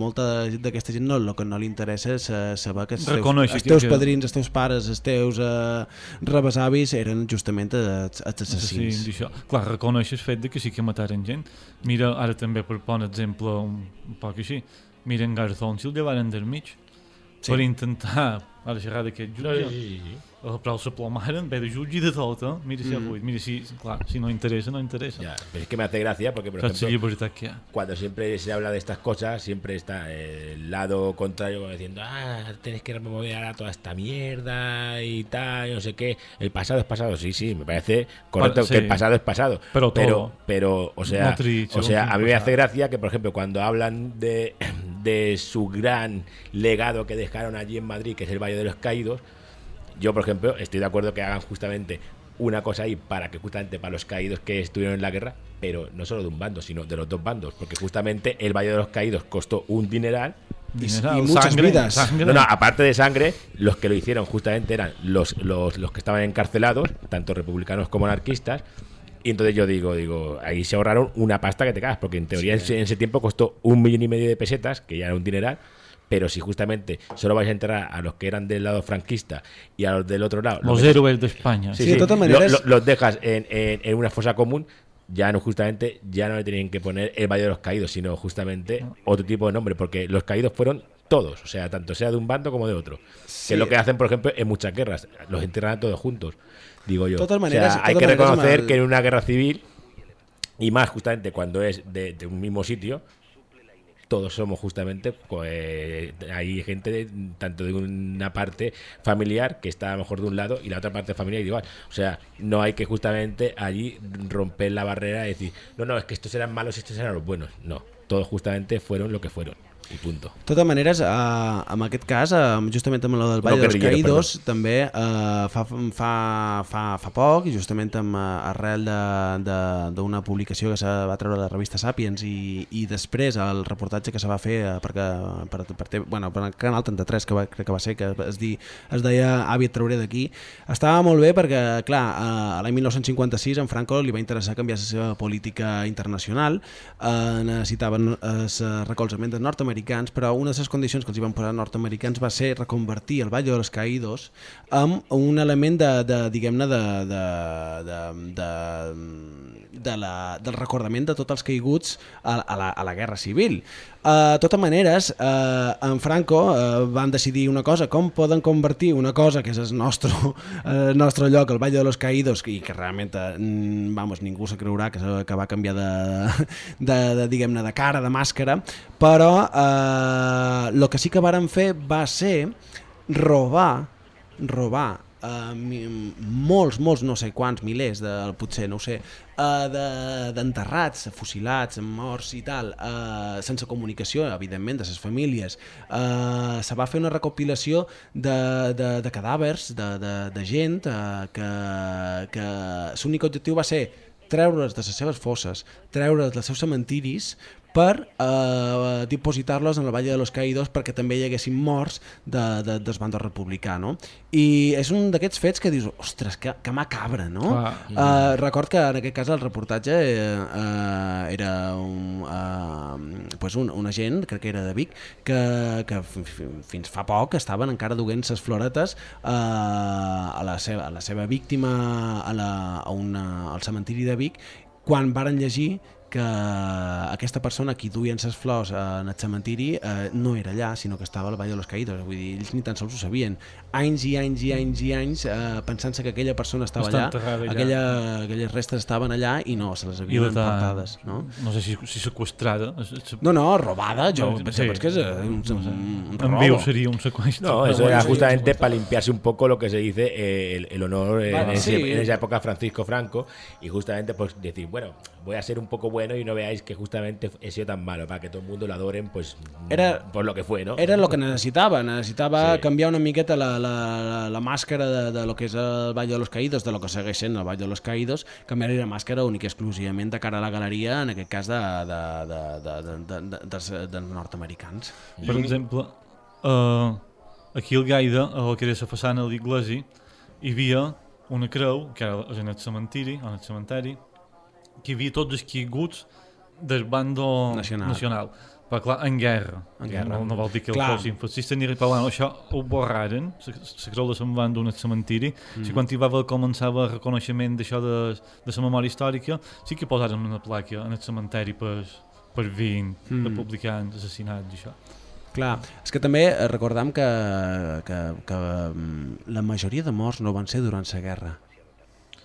molta d'aquesta gent no, el que no li interessa és eh, saber que els teus, els teus padrins, els teus pares, els teus eh, rebesavis eren justament els, els assassins. Sí, d'això. Clar, reconeix el fet de que sí que mataren gent. Mira, ara també per poner exemple un, poc així, mira en Garzón si el llevaren del mig Sí. per intentar ara xerrar d'aquest jutge. Sí, sí, sí. Eh, Però el s'aplomaren, ve de jutge i de eh? Mira si, Mm. mm. mira si, clar, si no interessa, no interessa. Ya, pero es que me hace gracia porque, por ejemplo, cuando siempre se habla de estas cosas, siempre está el lado contrario como diciendo, ah, tienes que remover ahora toda esta mierda y tal, y no sé qué. El pasado es pasado, sí, sí, me parece correcto Pa- que el sí. pasado es pasado. Pero pero, todo. pero, o sea, o sea, a mí me hace gracia que, por ejemplo, cuando hablan de, de su gran legado que dejaron allí en Madrid, que es el Valle de los Caídos, yo, por ejemplo, estoy de acuerdo que hagan justamente una cosa ahí para que justamente para los caídos que estuvieron en la guerra, pero no solo de un bando, sino de los dos bandos, porque justamente el Valle de los Caídos costó un dineral. Y muchas sangre, vidas. sangre. No, no, aparte de sangre, los que lo hicieron justamente eran los, los, los que estaban encarcelados, tanto republicanos como anarquistas. Y entonces yo digo, digo, ahí se ahorraron una pasta que te cagas, porque en teoría en, ese, en ese tiempo costó un millón y medio de pesetas, que ya era un dineral, pero si justamente solo vais a enterrar a los que eran del lado franquista y a los del otro lado, Los dejas- héroes d'Espanya. Sí, de totes maneres- lo- lo- los dejas en, en- en una fosa común, ya no justamente, ya no le tenían que poner el Valle de los Caídos, sino justamente otro tipo de nombre, porque los caídos fueron todos, o sea, tanto sea de un bando como de otro. Sí. Que es lo que hacen, por ejemplo, en muchas guerras, los entierran a todos juntos, digo yo. De todas O sea, maneras- hay de que todas maneras, reconocer mal- que en una guerra civil, y más justamente cuando es de, de un mismo sitio, todos somos justamente, pues hay gente de- tanto de una parte familiar que está a lo mejor de un lado y la otra parte familiar igual. O sea, no hay que justamente allí romper la barrera y decir, no, no, es que estos eran malos y estos eran los buenos. No, todos justamente fueron lo que fueron. Y punto. De totes maneres, eh, en aquest cas, eh, justament amb el del Vall No, dels guerrillero, Caïdos, també eh, fa, fa, fa, fa poc, i justament amb, eh, arrel de- de- d'una publicació que se va treure a la revista Sapiens i, i després el reportatge que se va fer eh, perquè, per, per, per, bueno, per el Canal 33, que va, crec que va ser, que es, di, es deia Avi et trauré d'aquí, estava molt bé perquè, clar, eh, l'any 1956 en Franco li va interessar canviar la seva política internacional, eh, necessitaven eh, recolzaments de nord-americans, però una de les condicions que els hi van posar nord-americans va ser reconvertir el Valle de los Caídos en un element de, de diguem-ne, de, de, de, de, de la, del recordament de tots els caiguts a, a, la, a la Guerra Civil. Uh, totes maneres, uh, en Franco uh, van decidir una cosa, com poden convertir una cosa que és el nostre, el nostre lloc, el Valle de los Caídos, i que realment, uh, vamos, ningú se creurà que, que va canviar de, de, de diguem-ne, de cara, de màscara, però el que sí que varen fer va ser robar, robar uh, molts, molts, no sé quants, milers, de, potser, no ho sé, uh, d'enterrats, de, fusilats, morts i tal, uh, sense comunicació, evidentment, de les famílies. Uh, se va fer una recopilació de, de, de cadàvers, de, de, de gent, uh, que, que l'únic objectiu va ser treure's de les seves fosses, treure's dels seus cementiris per eh, dipositar-los en el Valle de los Caídos perquè també hi haguessin morts de, de, del bando republicà, no? I és un d'aquests fets que dius, ostres, que, que macabre, no? Clar. Uh, record que en aquest cas el reportatge eh, uh, era un, uh, pues un, un agent, crec que era de Vic, que, que fins fa poc estaven encara duent ses floretes uh, a, la seva, a la seva víctima a la, a una, al cementiri de Vic quan varen llegir que aquesta persona qui duien les flors eh, en el cementiri eh, no era allà, sinó que estava al Vall de los Caídos. Vull dir, ells ni tan sols ho sabien. Anys i anys i anys i anys eh, pensant-se que aquella persona estava Està allà, allà. aquella, aquelles restes estaven allà i no, se les I havien la ta- emportades. No? no sé si, si sequestrada. Es- es- no, no, robada, jo Sí, pensava sí. que és eh, un, un, un En robo. viu sería un secuestro. No, eso era justamente secuestro. para limpiarse un poco lo que se dice eh, el, el honor en, Vale, ese- sí. en esa época Francisco Franco y justamente pues decir, bueno, voy a ser un poco bueno y no veáis que justamente he sido tan malo para que todo el mundo lo adoren pues Era- por lo que fue, ¿no? Era el que necessitava, necessitava Sí. canviar una miqueta la, la, la, la màscara de, de lo que és el Vall de los Caídos, de lo que segueix sent el Vall de los Caídos, canviar la màscara única i exclusivament de cara a la galeria, en aquest cas de, de, de, de, de, de, de, de, de nord-americans. Per exemple, uh, aquí al Gaida, la que era la façana de l'Iglesi, hi havia una creu, que era en el cementiri, en el cementeri, que hi havia tots els caiguts del bando Nacional. nacional. Però clar, en guerra. En guerra. No, no vol dir que Clar. el fossin fascistes ni res, però bueno, això ho borraren, creu de se'n van d'un cementiri, mm. si quan hi va haver començava el reconeixement d'això de, de la memòria històrica, sí que posaren una placa en el cementeri per, per 20 Mm. republicans assassinats i això. Clar, és que també eh, recordam que, que, que mm, la majoria de morts no van ser durant la guerra.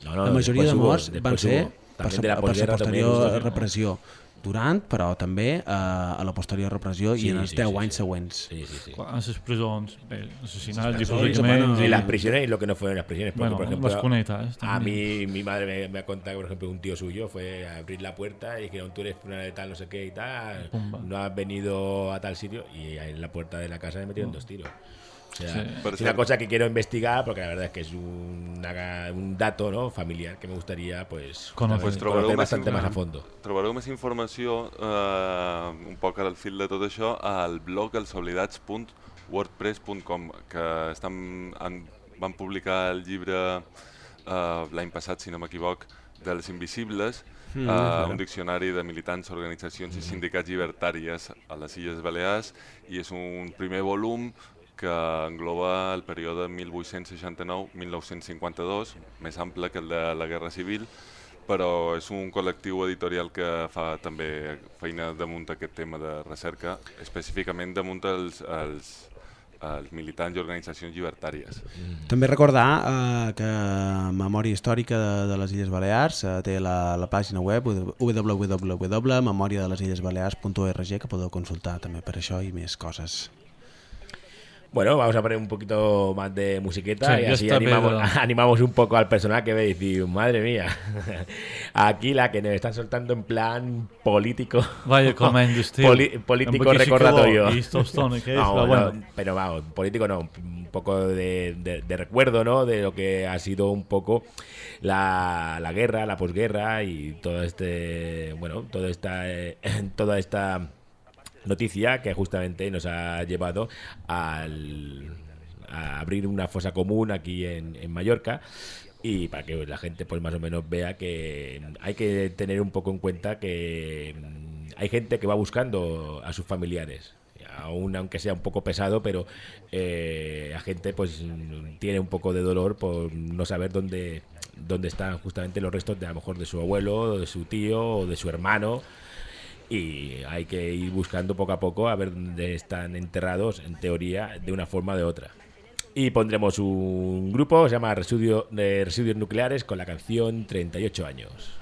No, no, la majoria de morts van ser per la per la posterior repressió. Durant, però també eh, a la posterior repressió Sí, i en els sí, 10 sí, anys sí. següents. Sí, sí, sí. A les presons, bé, assassinats i presons, públicament. bueno, Y i- las prisiones y lo que no fueron las prisiones. Porque, Bueno, por ejemplo, las cunetas. A mí, mi madre me, me ha contado, por ejemplo, un tío suyo fue a abrir la puerta y dijeron, tú eres una de tal, no sé qué y tal, Pumba. no has venido a tal sitio y en la puerta de la casa me metieron dos tiros. O sea, Sí. es una cosa que quiero investigar porque la verdad es que es una- un dato ¿no? familiar que me gustaría pues, Conocer. Pues conocer més bastante info- más a fondo. Trobareu més informació eh, un poc al fil de tot això al blog elsoblidats.wordpress.com que estan, han, van publicar el llibre eh, l'any passat, si no m'equivoc, dels invisibles, Mm, eh, és un diccionari de militants, organitzacions i sindicats llibertàries a les Illes Balears i és un primer volum que engloba el període 1869-1952, més ample que el de la Guerra Civil, però és un col·lectiu editorial que fa també feina damunt aquest tema de recerca, específicament damunt els, els, els militants i organitzacions llibertàries. També recordar eh, que Memòria Històrica de, de les Illes Balears eh, té la, la pàgina web www.memoriadelesillesbalears.org que podeu consultar també per això i més coses. Bueno, vamos a poner un poquito más de musiqueta Sí, y así animamos, animamos un poco al personal que ve y madre mía, aquí la que nos están soltando en plan político. Vaya tío. Poli- político recordatorio. No, bueno, bueno. pero vamos, político no, un poco de, de- de recuerdo, ¿no? De lo que ha sido un poco la, la guerra, la posguerra y todo este, bueno, toda esta, eh, toda esta noticia que justamente nos ha llevado al, a abrir una fosa común aquí en, en Mallorca. Y para que la gente pues más o menos vea que hay que tener un poco en cuenta que mm, hay gente que va buscando a sus familiares. Aún aunque sea un poco pesado pero eh, la gente pues mm, tiene un poco de dolor por no saber dónde dónde están justamente los restos de a lo mejor de su abuelo de su tío o de su hermano y hay que ir buscando poco a poco a ver dónde están enterrados, en teoría, de una forma o de otra. Y pondremos un grupo, se llama Residuo, de Residuos Nucleares, con la canción 38 años.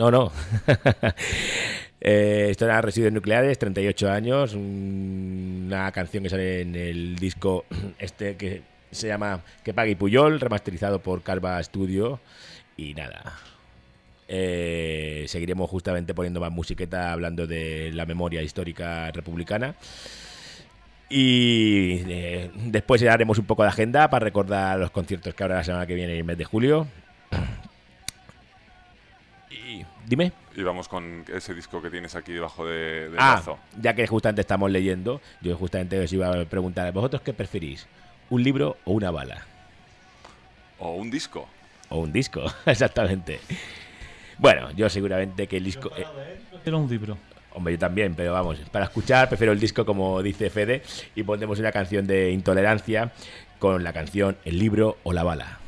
No, no. eh, esto era Residuos Nucleares, 38 años. Una canción que sale en el disco este que se llama Que pague Puyol, remasterizado por Calva Studio. Y nada. Eh, seguiremos justamente poniendo más musiqueta hablando de la memoria histórica republicana. Y eh, después haremos un poco de agenda para recordar los conciertos que habrá la semana que viene, el mes de julio. Y dime. Y vamos con ese disco que tienes aquí debajo de, del Ah, brazo. ya que justamente estamos leyendo, yo justamente os iba a preguntar, ¿vosotros qué preferís? ¿Un libro o una bala? O un disco. O un disco, exactamente. Bueno, yo seguramente que el disco... eh, Era un libro. Hombre, yo también, pero vamos, para escuchar prefiero el disco como dice Fede y pondremos una canción de intolerancia con la canción El libro o la bala.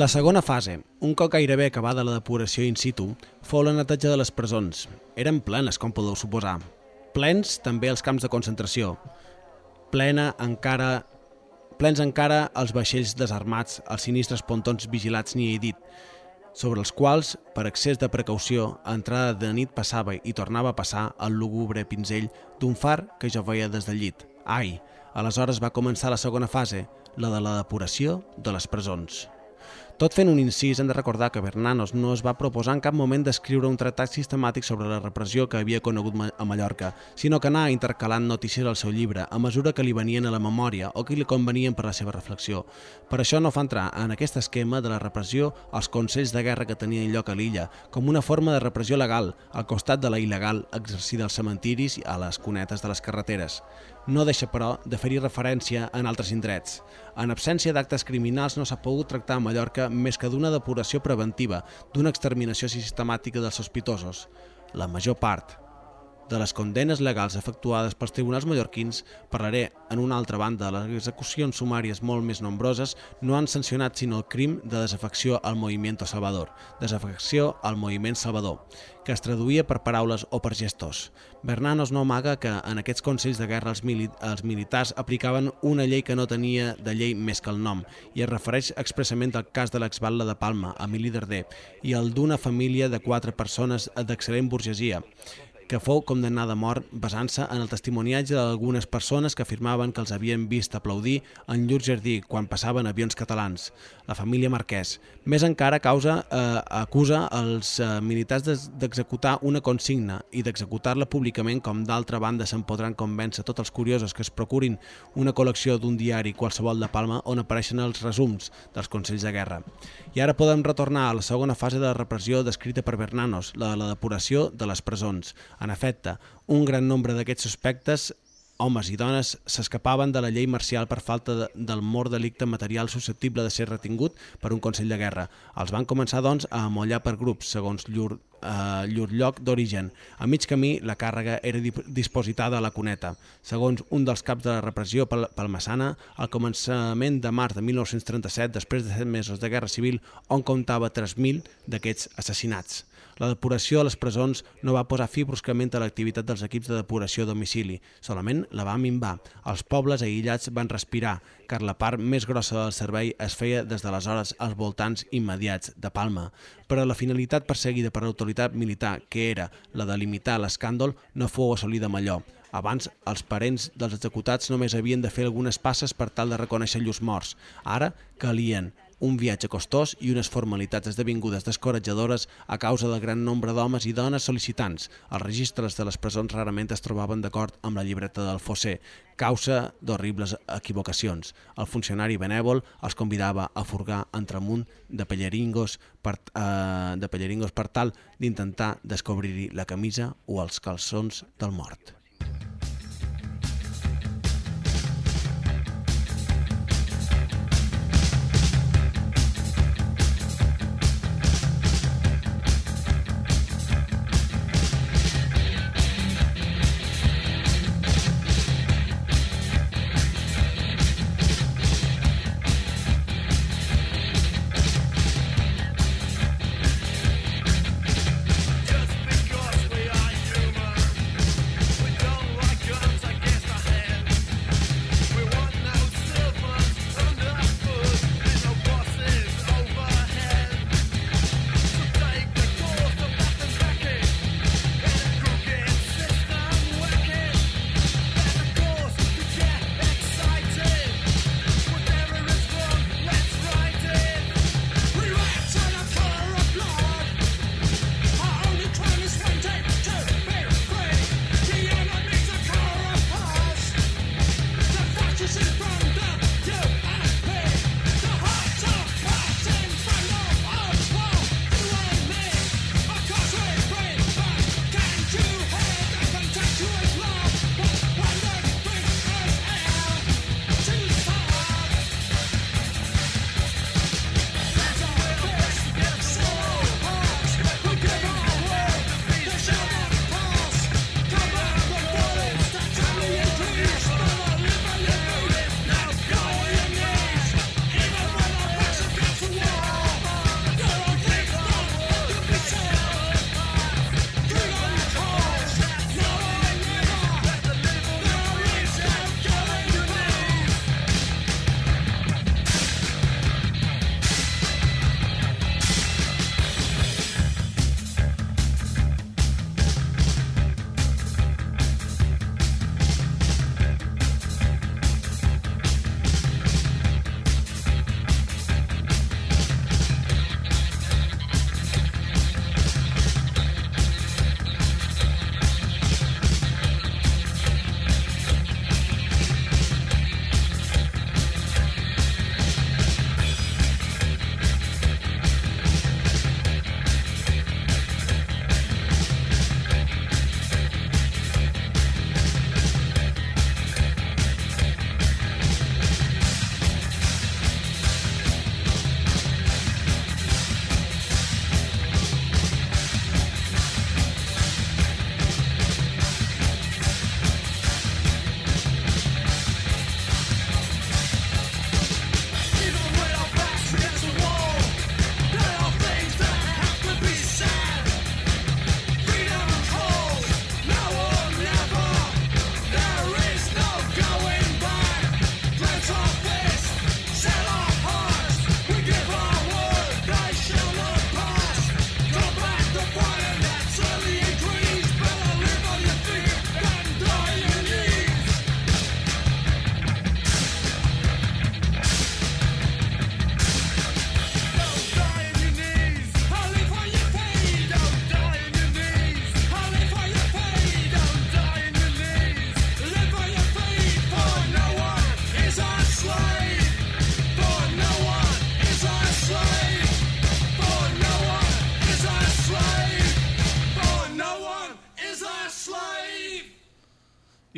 La segona fase, un cop gairebé acabada la depuració in situ, fou la neteja de les presons. Eren plenes, com podeu suposar. Plens també els camps de concentració. Plena encara plens encara els vaixells desarmats, els sinistres pontons vigilats ni he dit, sobre els quals, per excés de precaució, a entrada de nit passava i tornava a passar el lúgubre pinzell d'un far que jo veia des del llit. Ai, aleshores va començar la segona fase, la de la depuració de les presons. Tot fent un incís, hem de recordar que Bernanos no es va proposar en cap moment d'escriure un tractat sistemàtic sobre la repressió que havia conegut a Mallorca, sinó que anava intercalant notícies al seu llibre a mesura que li venien a la memòria o que li convenien per la seva reflexió. Per això no fa entrar en aquest esquema de la repressió els consells de guerra que tenien lloc a l'illa, com una forma de repressió legal, al costat de la il·legal exercida als cementiris i a les cunetes de les carreteres. No deixa, però, de fer-hi referència en altres indrets. En absència d'actes criminals no s'ha pogut tractar a Mallorca més que d'una depuració preventiva, d'una exterminació sistemàtica dels sospitosos. La major part de les condenes legals efectuades pels tribunals mallorquins, parlaré en una altra banda les execucions sumàries molt més nombroses no han sancionat sinó el crim de desafecció al moviment Salvador, desafecció al moviment Salvador, que es traduïa per paraules o per gestors. Bernanos no amaga que en aquests consells de guerra els, mili els militars aplicaven una llei que no tenia de llei més que el nom i es refereix expressament al cas de l'exbatlle de Palma, Emili Darder, i el d'una família de quatre persones d'excel·lent burgesia, que fou condemnada a mort basant-se en el testimoniatge d'algunes persones que afirmaven que els havien vist aplaudir en llur jardí quan passaven avions catalans, la família Marquès. Més encara causa, eh, acusa els eh, militars d'executar una consigna i d'executar-la públicament com d'altra banda se'n podran convèncer tots els curiosos que es procurin una col·lecció d'un diari qualsevol de Palma on apareixen els resums dels Consells de Guerra. I ara podem retornar a la segona fase de la repressió descrita per Bernanos, la de la depuració de les presons. En efecte, un gran nombre d'aquests suspectes homes i dones s'escapaven de la llei marcial per falta de, del mort delicte material susceptible de ser retingut per un Consell de Guerra. Els van començar, doncs, a amollar per grups, segons llur, eh, llur lloc d'origen. A mig camí, la càrrega era dispositada a la cuneta. Segons un dels caps de la repressió pel palmassana, al començament de març de 1937, després de set mesos de guerra civil, on comptava 3.000 d'aquests assassinats. La depuració a les presons no va posar fi bruscament a l'activitat dels equips de depuració a domicili, solament la va minvar. Els pobles aïllats van respirar, car la part més grossa del servei es feia des d'aleshores als voltants immediats de Palma. Però la finalitat perseguida per l'autoritat militar, que era la de limitar l'escàndol, no fou assolida amb allò. Abans, els parents dels executats només havien de fer algunes passes per tal de reconèixer llurs morts. Ara calien un viatge costós i unes formalitats esdevingudes descoratjadores a causa del gran nombre d'homes i dones sol·licitants. Els registres de les presons rarament es trobaven d'acord amb la llibreta del Fossé, causa d'horribles equivocacions. El funcionari benèvol els convidava a furgar entremunt de pelleringos per, eh, de pelleringos per tal d'intentar descobrir-hi la camisa o els calçons del mort.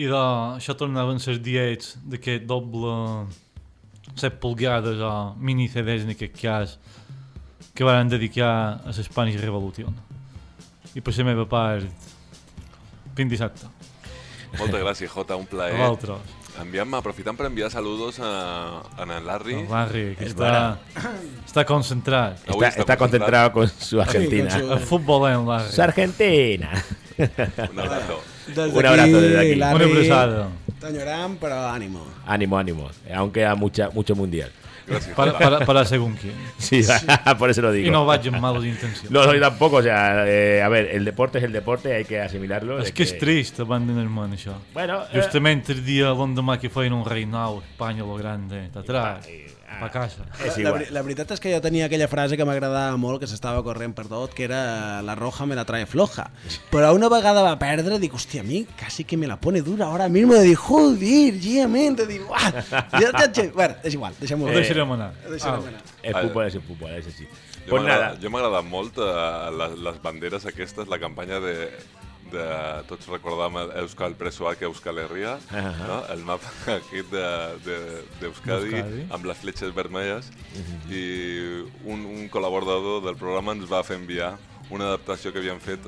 I de, això tornaven ser diets d'aquest doble 7 polgades o mini CDs en aquest cas que van dedicar a la Spanish Revolution. I per la meva part, fin dissabte. Moltes gràcies, Jota, un A plaer. vosaltres. Enviant, aprofitant per enviar saludos a, a en Larry. El Larry, que És està, està concentrat. Avui Está, está concentrado con su Argentina. Sí, con su- El futbol en Larry. Su Argentina. Un abrazo. Des Un abrazo desde aquí. Larry, Una abraçada. T'enyorem, però ànimo. Ánimo, ánimo. Aún queda mucha, mucho mundial. Gràcies, Para, Jota. para, para según quién. Sí, por eso lo digo. Y no vaig amb malas intencions. No, no, yo tampoco. O sea, eh, a ver, el deporte es el deporte, hay que asimilarlo. És de que és trist abandonar-me això. Bueno, eh, Justament el dia l'endemà que feien un rei nou, Espanya lo grande, d'atrás, ah, pa casa. és La, igual. veri- la veritat és que jo tenia aquella frase que m'agradava molt, que s'estava corrent per tot, que era la roja me la trae floja. Però una vegada va perdre, dic, hòstia, a mi casi que me la pone dura ahora mismo. De dir, joder, giamente, dic, uah. Ja, ja, ja. Bueno, és igual, deixem-ho. Ho Eh, deixarem anar. deixarem Au. anar. El Ah, fútbol es el fútbol, eso sí. Jo Pues m'agrada- nada, Jo m'ha agradat molt eh, les, les banderes aquestes, la campanya de, de tots recordam Euskal Presoak Euskal Herria, Ahà. no? el mapa aquest d'Euskadi de, D'Euskadi. amb les fletxes vermelles i un, un col·laborador del programa ens va fer enviar una adaptació que havien fet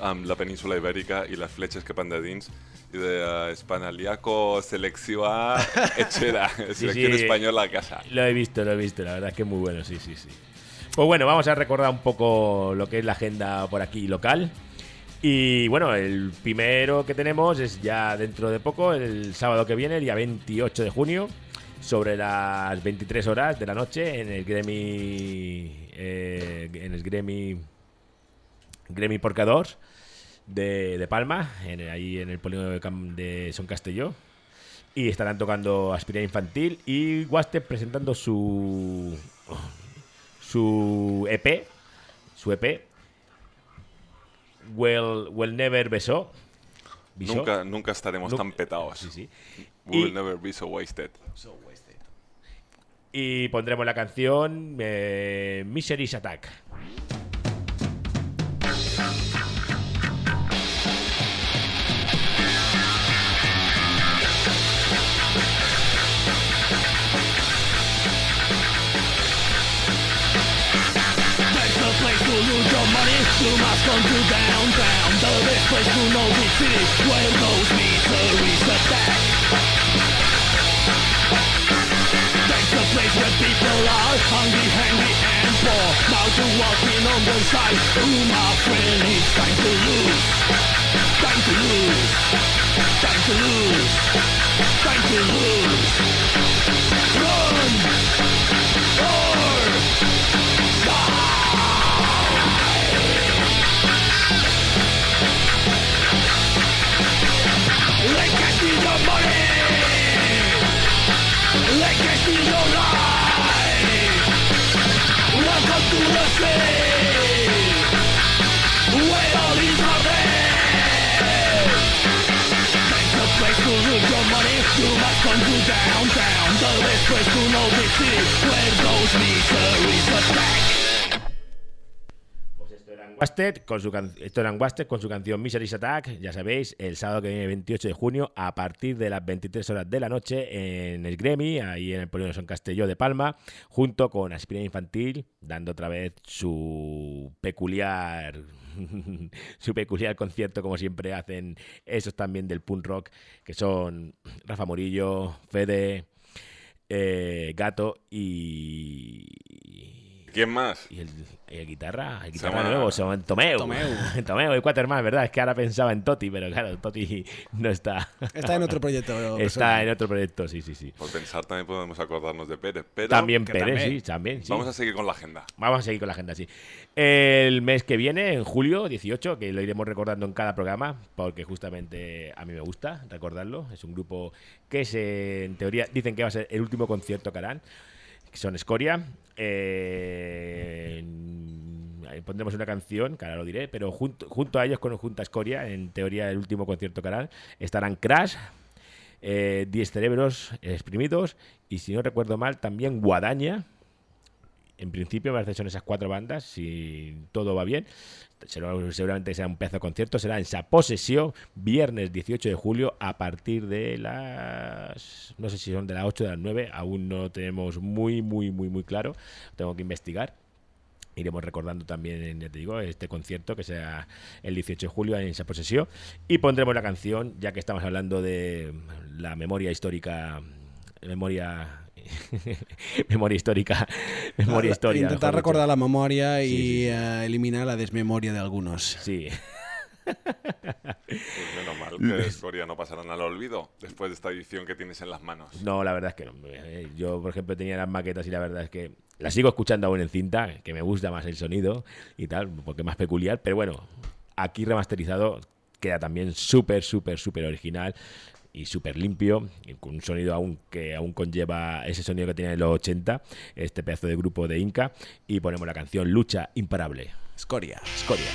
amb la península ibèrica i les fletxes que van de dins i de Espanaliaco selecció A Echera, selección sí. española a casa. lo he visto, lo he visto. La verdad es que muy bueno, sí, sí, sí. Pues bueno, vamos a recordar un poco lo que es la agenda por aquí local. Y bueno, el primero que tenemos es ya dentro de poco, el sábado que viene, día 28 de junio, sobre las 23 horas de la noche en el Gremi. eh, en el Gremi. Gremi Porcadors de, de Palma, el- ahí en el polígono de, de Son Castelló. Y estarán tocando Aspirina Infantil y Waste presentando su. su EP. Su EP. Well, well Never Besó. Besó. Nunca, nunca estaremos Nunca- tan petados. Sí, sí. We will Y- never be so wasted. Y pondremos la canción eh, Misery's Attack. You must come to downtown. The best place to know the city where those miseries attack. That's the place where people are hungry, hungry, and poor. Now to walking on the side. Oh, my friend, it's time to lose. Time to lose. Time to lose. Time to lose. Run! Steal your. Welcome to the city. Where all place to lose your money. You must come to downtown. The best place to know the city. Where those miseries attack. Wasted con su can- Wasted con su canción Misery's Attack, ya sabéis, el sábado que viene 28 de junio a partir de las 23 horas de la noche en el Gremi, ahí en el Polígono San Castelló de Palma, junto con Aspirina Infantil, dando otra vez su peculiar su peculiar concierto como siempre hacen esos también del punk rock que son Rafa Morillo, Fede, eh, Gato y ¿Quién más? y el, y el guitarra, el guitarra nuevo, se llama Tomeu. Tomeu. Tomeu, y cuatro más, ¿verdad? Es que ahora pensaba en Toti, pero claro, Toti no está. Está en otro proyecto. está en otro proyecto, sí, sí, sí. Por pensar también podemos acordarnos de Pérez. Pero También Pérez, también. sí, también, sí. vamos a seguir con la agenda. Vamos a seguir con la agenda, sí. El mes que viene, en julio 18, que lo iremos recordando en cada programa, porque justamente a mí me gusta recordarlo. Es un grupo que se, en teoría dicen que va a ser el último concierto que harán, que son Escoria. Eh, pondremos una canción, que ahora lo diré, pero junto, a ellos, con junto a Escoria, en teoría el último concierto harán, estarán Crash, eh, 10 cerebros exprimidos y si no recuerdo mal también Guadaña En principio, me parece que son esas cuatro bandas, si todo va bien. Seguramente será un pedazo de concierto. Será en esa posesión, viernes 18 de julio, a partir de las. No sé si son de las 8 o de las 9. Aún no tenemos muy, muy, muy, muy claro. Tengo que investigar. Iremos recordando también, ya te digo, este concierto que será el 18 de julio en esa posesión. Y pondremos la canción, ya que estamos hablando de la memoria histórica. Memoria. memoria histórica. Memoria histórica. Intentar dicho. recordar la memoria y Sí, sí, sí. eh, eliminar la desmemoria de algunos. Sí. Pues menos mal que Escoria no pasarán al olvido después de esta edición que tienes en las manos. No, la verdad es que no. Eh, Yo, por ejemplo, tenía las maquetas y la verdad es que las sigo escuchando aún en cinta, que me gusta más el sonido y tal, porque es más peculiar, pero bueno, aquí remasterizado queda también súper, súper, súper original y súper limpio, y con un sonido aún que aún conlleva ese sonido que tenía en los 80, este pedazo de grupo de Inca, y ponemos la canción Lucha Imparable. Escoria. Escoria.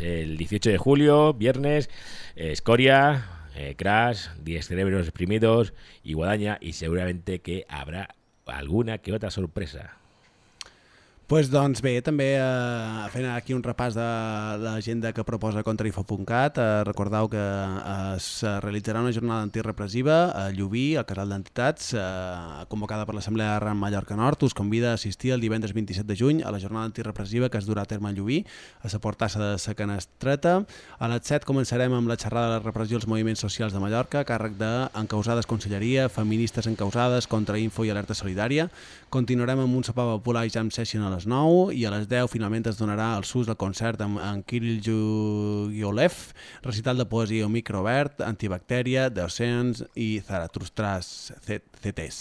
El 18 de julio, viernes, eh, Escoria, eh, Crash, 10 cerebros exprimidos y Guadaña, y seguramente que habrá alguna que otra sorpresa. Pues doncs bé, també eh, fent aquí un repàs de l'agenda que proposa contrainfo.cat, eh, recordeu que eh, es realitzarà una jornada antirepressiva a Llubí, al casal d'entitats, eh, convocada per l'Assemblea de Mallorca Nord. Us convida a assistir el divendres 27 de juny a la jornada antirepressiva que es durà a terme a Llubí, a la portassa de sa Canestreta. A les 7 començarem amb la xerrada de la repressió als moviments socials de Mallorca, càrrec d'Encausades Conselleria, Feministes Encausades, Contrainfo i Alerta Solidària. Continuarem amb un sopar popular i jam session a les 9 i a les 10 finalment es donarà el sus del concert amb en Kirill Jugiolev, recital de poesia o microbert, antibactèria, d'oceans i Zaratrustras CTs.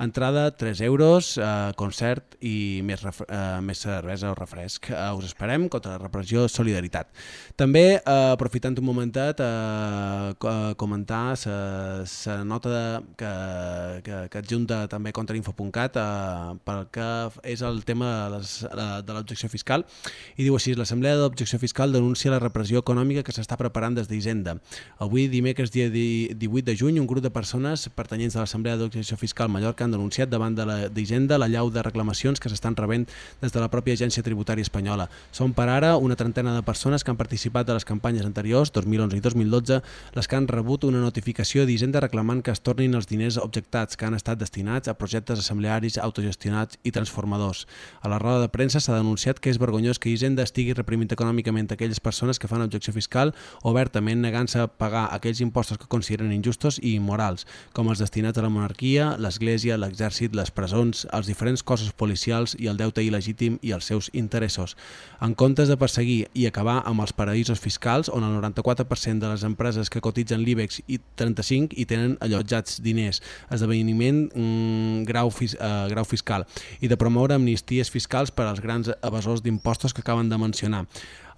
Entrada 3 euros, eh, concert i més, eh, més cervesa o refresc. Eh, us esperem contra la repressió Solidaritat. També, eh, aprofitant un momentet, eh, co- comentar la nota de, que, que, que adjunta també contra info.cat eh, pel que és el tema de les- de l'objecció fiscal i diu així, l'Assemblea d'Objecció Fiscal denuncia la repressió econòmica que s'està preparant des d'Hisenda. Avui, dimecres dia di- 18 de juny, un grup de persones pertanyents de l'Assemblea d'Objecció Fiscal Mallorca han denunciat davant de la la llau de reclamacions que s'estan rebent des de la pròpia Agència Tributària Espanyola. Són per ara una trentena de persones que han participat de les campanyes anteriors, 2011 i 2012, les que han rebut una notificació d'Hisenda reclamant que es tornin els diners objectats que han estat destinats a projectes assemblearis autogestionats i transformadors. A la roda de premsa s'ha denunciat que és vergonyós que Hisenda estigui reprimint econòmicament aquelles persones que fan objecció fiscal obertament negant-se a pagar aquells impostos que consideren injustos i immorals, com els destinats a la monarquia, l'Església, l'exèrcit, les presons, els diferents cossos policials i el deute il·legítim i els seus interessos. En comptes de perseguir i acabar amb els paraïsos fiscals, on el 94% de les empreses que cotitzen l'IBEX i 35 hi tenen allotjats diners, esdeveniment mm, grau, fis, eh, grau fiscal, i de promoure amnisties fiscals per als grans evasors d'impostos que acaben de mencionar.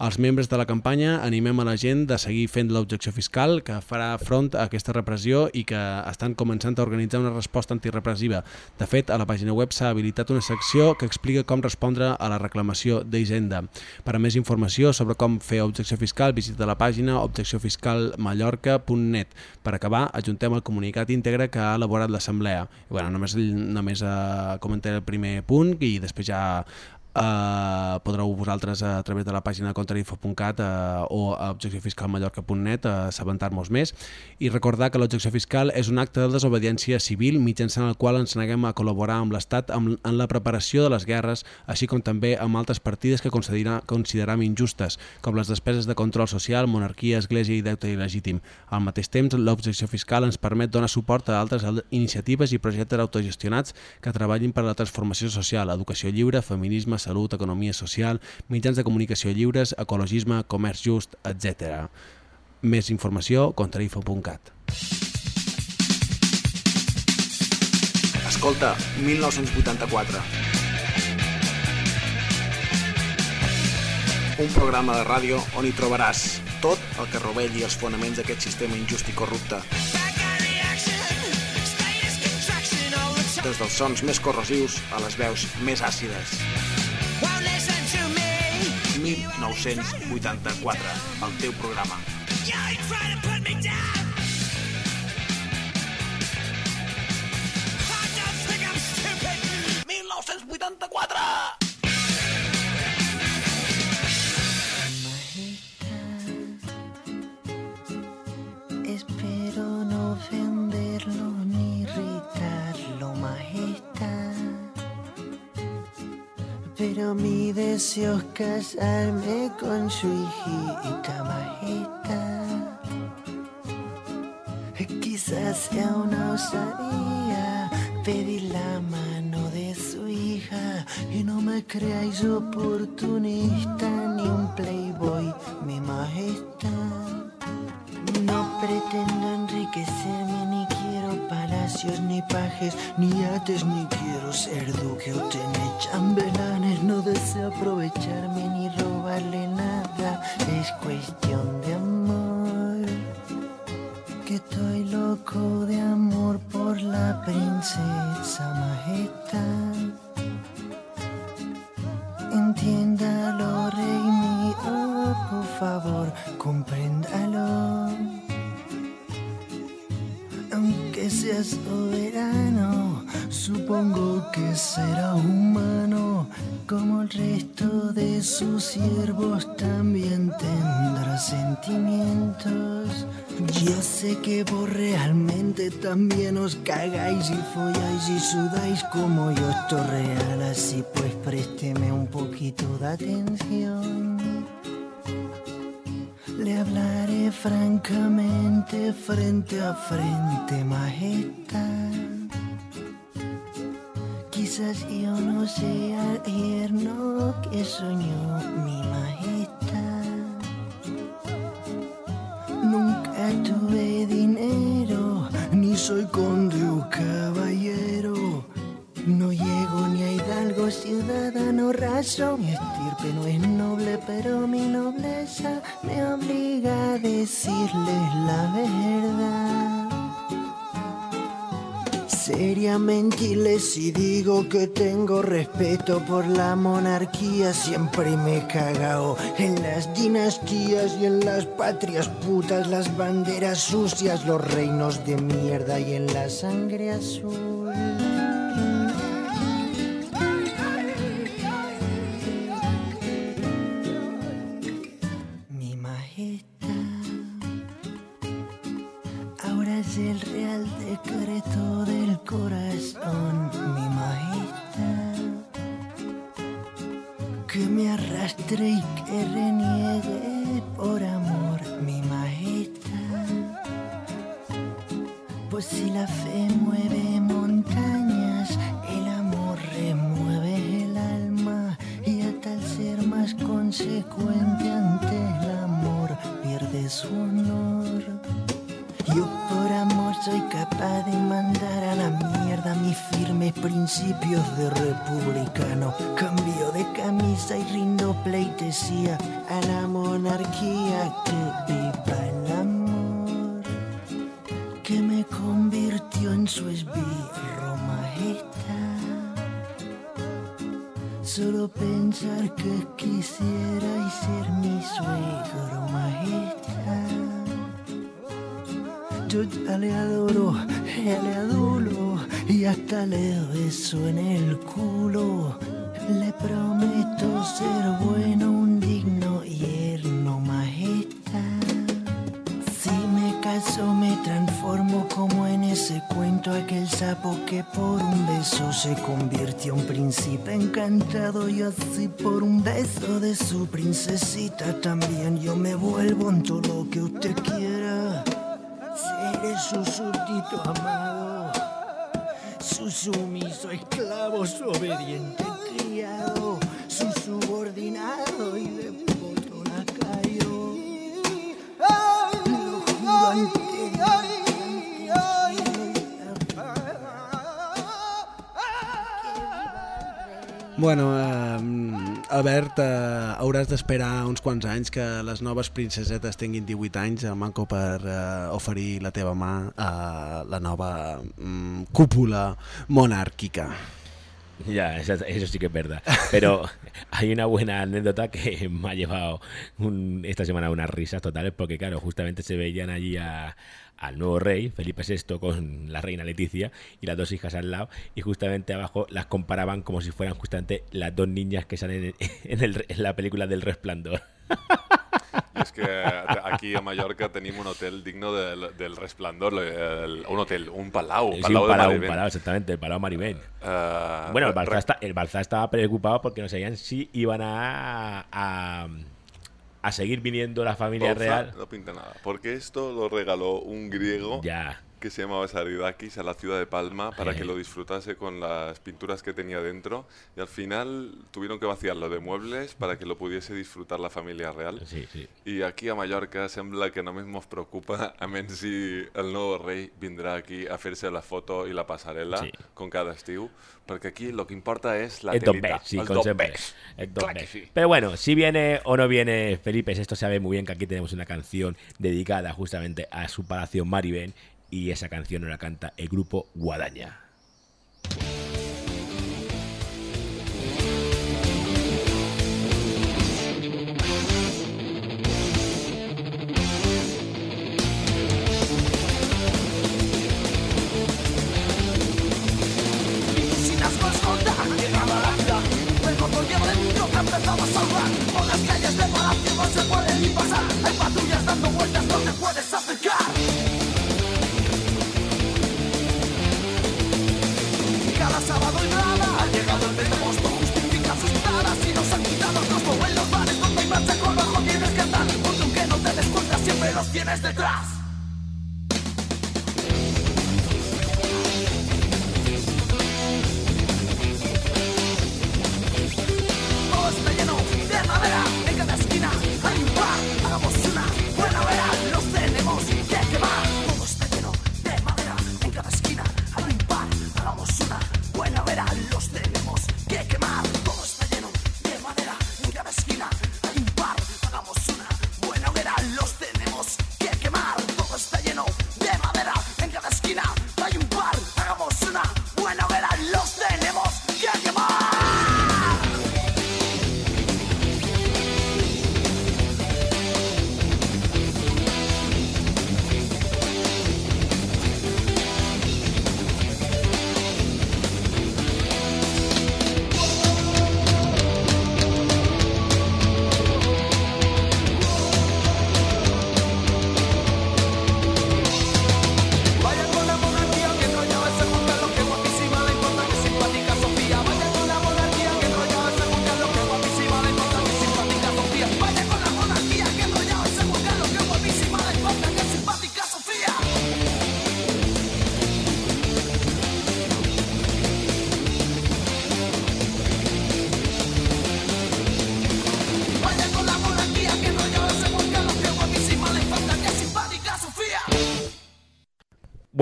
Els membres de la campanya animem a la gent de seguir fent l'objecció fiscal que farà front a aquesta repressió i que estan començant a organitzar una resposta antirepressiva. De fet, a la pàgina web s'ha habilitat una secció que explica com respondre a la reclamació d'Hisenda. Per a més informació sobre com fer objecció fiscal, visita la pàgina objecciofiscalmallorca.net. Per acabar, ajuntem el comunicat íntegre que ha elaborat l'Assemblea. Bueno, només només eh, comentaré el primer punt i després ja Uh, podreu vosaltres a través de la pàgina contrainfo.cat uh, o a objecciofiscalmallorca.net uh, assabentar-nos més i recordar que l'objecció fiscal és un acte de desobediència civil mitjançant el qual ens neguem a col·laborar amb l'Estat en, la preparació de les guerres així com també amb altres partides que consideram injustes com les despeses de control social, monarquia, església i deute il·legítim. Al mateix temps, l'objecció fiscal ens permet donar suport a altres iniciatives i projectes autogestionats que treballin per a la transformació social, educació lliure, feminisme, salut, economia social, mitjans de comunicació lliures, ecologisme, comerç just, etc. Més informació contrainfo.cat. Escolta, 1984. Un programa de ràdio on hi trobaràs tot el que rovelli els fonaments d'aquest sistema injust i corrupte. Des dels sons més corrosius a les veus més àcides. 1984, el teu programa. Espero no ofenderlo Pero mi deseo es casarme con su hijita, majestad. Quizás sea una osadía pedir la mano de su hija y no me creáis oportunista ni un playboy, mi majestad. No pretendo enriquecerme, ni quiero palacios, ni pajes, ni yates, ni quiero ser duque o tener chambelanes. No deseo aprovecharme ni robarle nada, es cuestión de amor. Que estoy loco de amor por la princesa majestad. Entiéndalo, rey mío. favor, compréndalo. Aunque sea soberano, supongo que será humano. Como el resto de sus siervos también tendrá sentimientos. Yo sé que vos realmente también os cagáis y folláis y sudáis como yo esto real, así pues présteme un poquito de atención. Le hablaré francamente frente a frente, majestad. Quizás yo no sea el yerno que soñó mi majestad. Nunca tuve dinero, ni soy conde o caballero. No llego ni a hidalgo, ciudadano raso. Mi estirpe no es noble, pero mi nobleza me obliga a decirles la verdad. Sería mentirles si digo que tengo respeto por la monarquía. Siempre me he cagao en las dinastías y en las patrias putas, las banderas sucias, los reinos de mierda y en la sangre azul. Es el real decreto del corazón, mi majestad. Que me arrastre y que reniegue por amor, mi majestad. Pues si la fe mueve montañas, el amor remueve el alma y a tal ser más consecuente ante el amor pierde su honor. Amor soy capaz de mandar a la mierda mis firmes principios de republicano. Cambio de camisa y rindo pleitesía a la monarquía que viva el amor que me convirtió en su esbirro majestad. Solo pensar que quisiera ser mi suegro majestad. Yo ya le adoro, le adulo y hasta le beso en el culo. Le prometo ser bueno, un digno yerno majestad. Si me caso me transformo como en ese cuento aquel sapo que por un beso se convirtió en príncipe encantado y así por un beso de su princesita también yo me vuelvo en todo lo que usted quiera. Seré su súbdito amado, su sumiso esclavo, su obediente criado, su subordinado y devoto lacayo. Lo juro Bueno, eh, Albert, eh, hauràs d'esperar uns quants anys que les noves princesetes tinguin 18 anys a Manco per eh, oferir la teva mà a la nova mm, cúpula monàrquica. Ya, eso, eso sí que es verdad. Pero hay una buena anécdota que me ha llevado un- esta semana unas risas totales, porque claro, justamente se veían allí a- al nuevo rey, Felipe VI, con la reina Leticia y las dos hijas al lado, y justamente abajo las comparaban como si fueran justamente las dos niñas que salen en, en el- en la película del Resplandor. És que aquí a Mallorca tenim un hotel digno del, del Resplandor, el, un hotel, un palau, Sí, palau un de palau, un palau, exactamente, el palau Maribén. Eh, Bueno, el Balzá, está- el Balzá estaba preocupado porque no sabían si iban a, a, a seguir viniendo la familia real. No pinta nada, porque esto lo regaló un griego Ya. Que se llamaba Saridakis a la ciudad de Palma para que lo disfrutase con las pinturas que tenía dentro y al final tuvieron que vaciarlo de muebles para que lo pudiese disfrutar la familia real. Sí, sí. I aquí a Mallorca sembla que només mos preocupa a menys si el nou rei vindrà aquí a fer-se la foto i la passarel·la Sí. com cada estiu, perquè aquí lo que importa és la El telita, Don sí, el con. El que sí. Pero bueno, si viene o no viene Felipe, esto sabe muy bien que aquí tenemos una canción dedicada justamente a su palacio Maribén y esa canción la canta el grupo Guadaña. Empezamos a hablar Por las calles de Palacio no se puede ni pasar. Hay patrullas dando vueltas tienes detrás.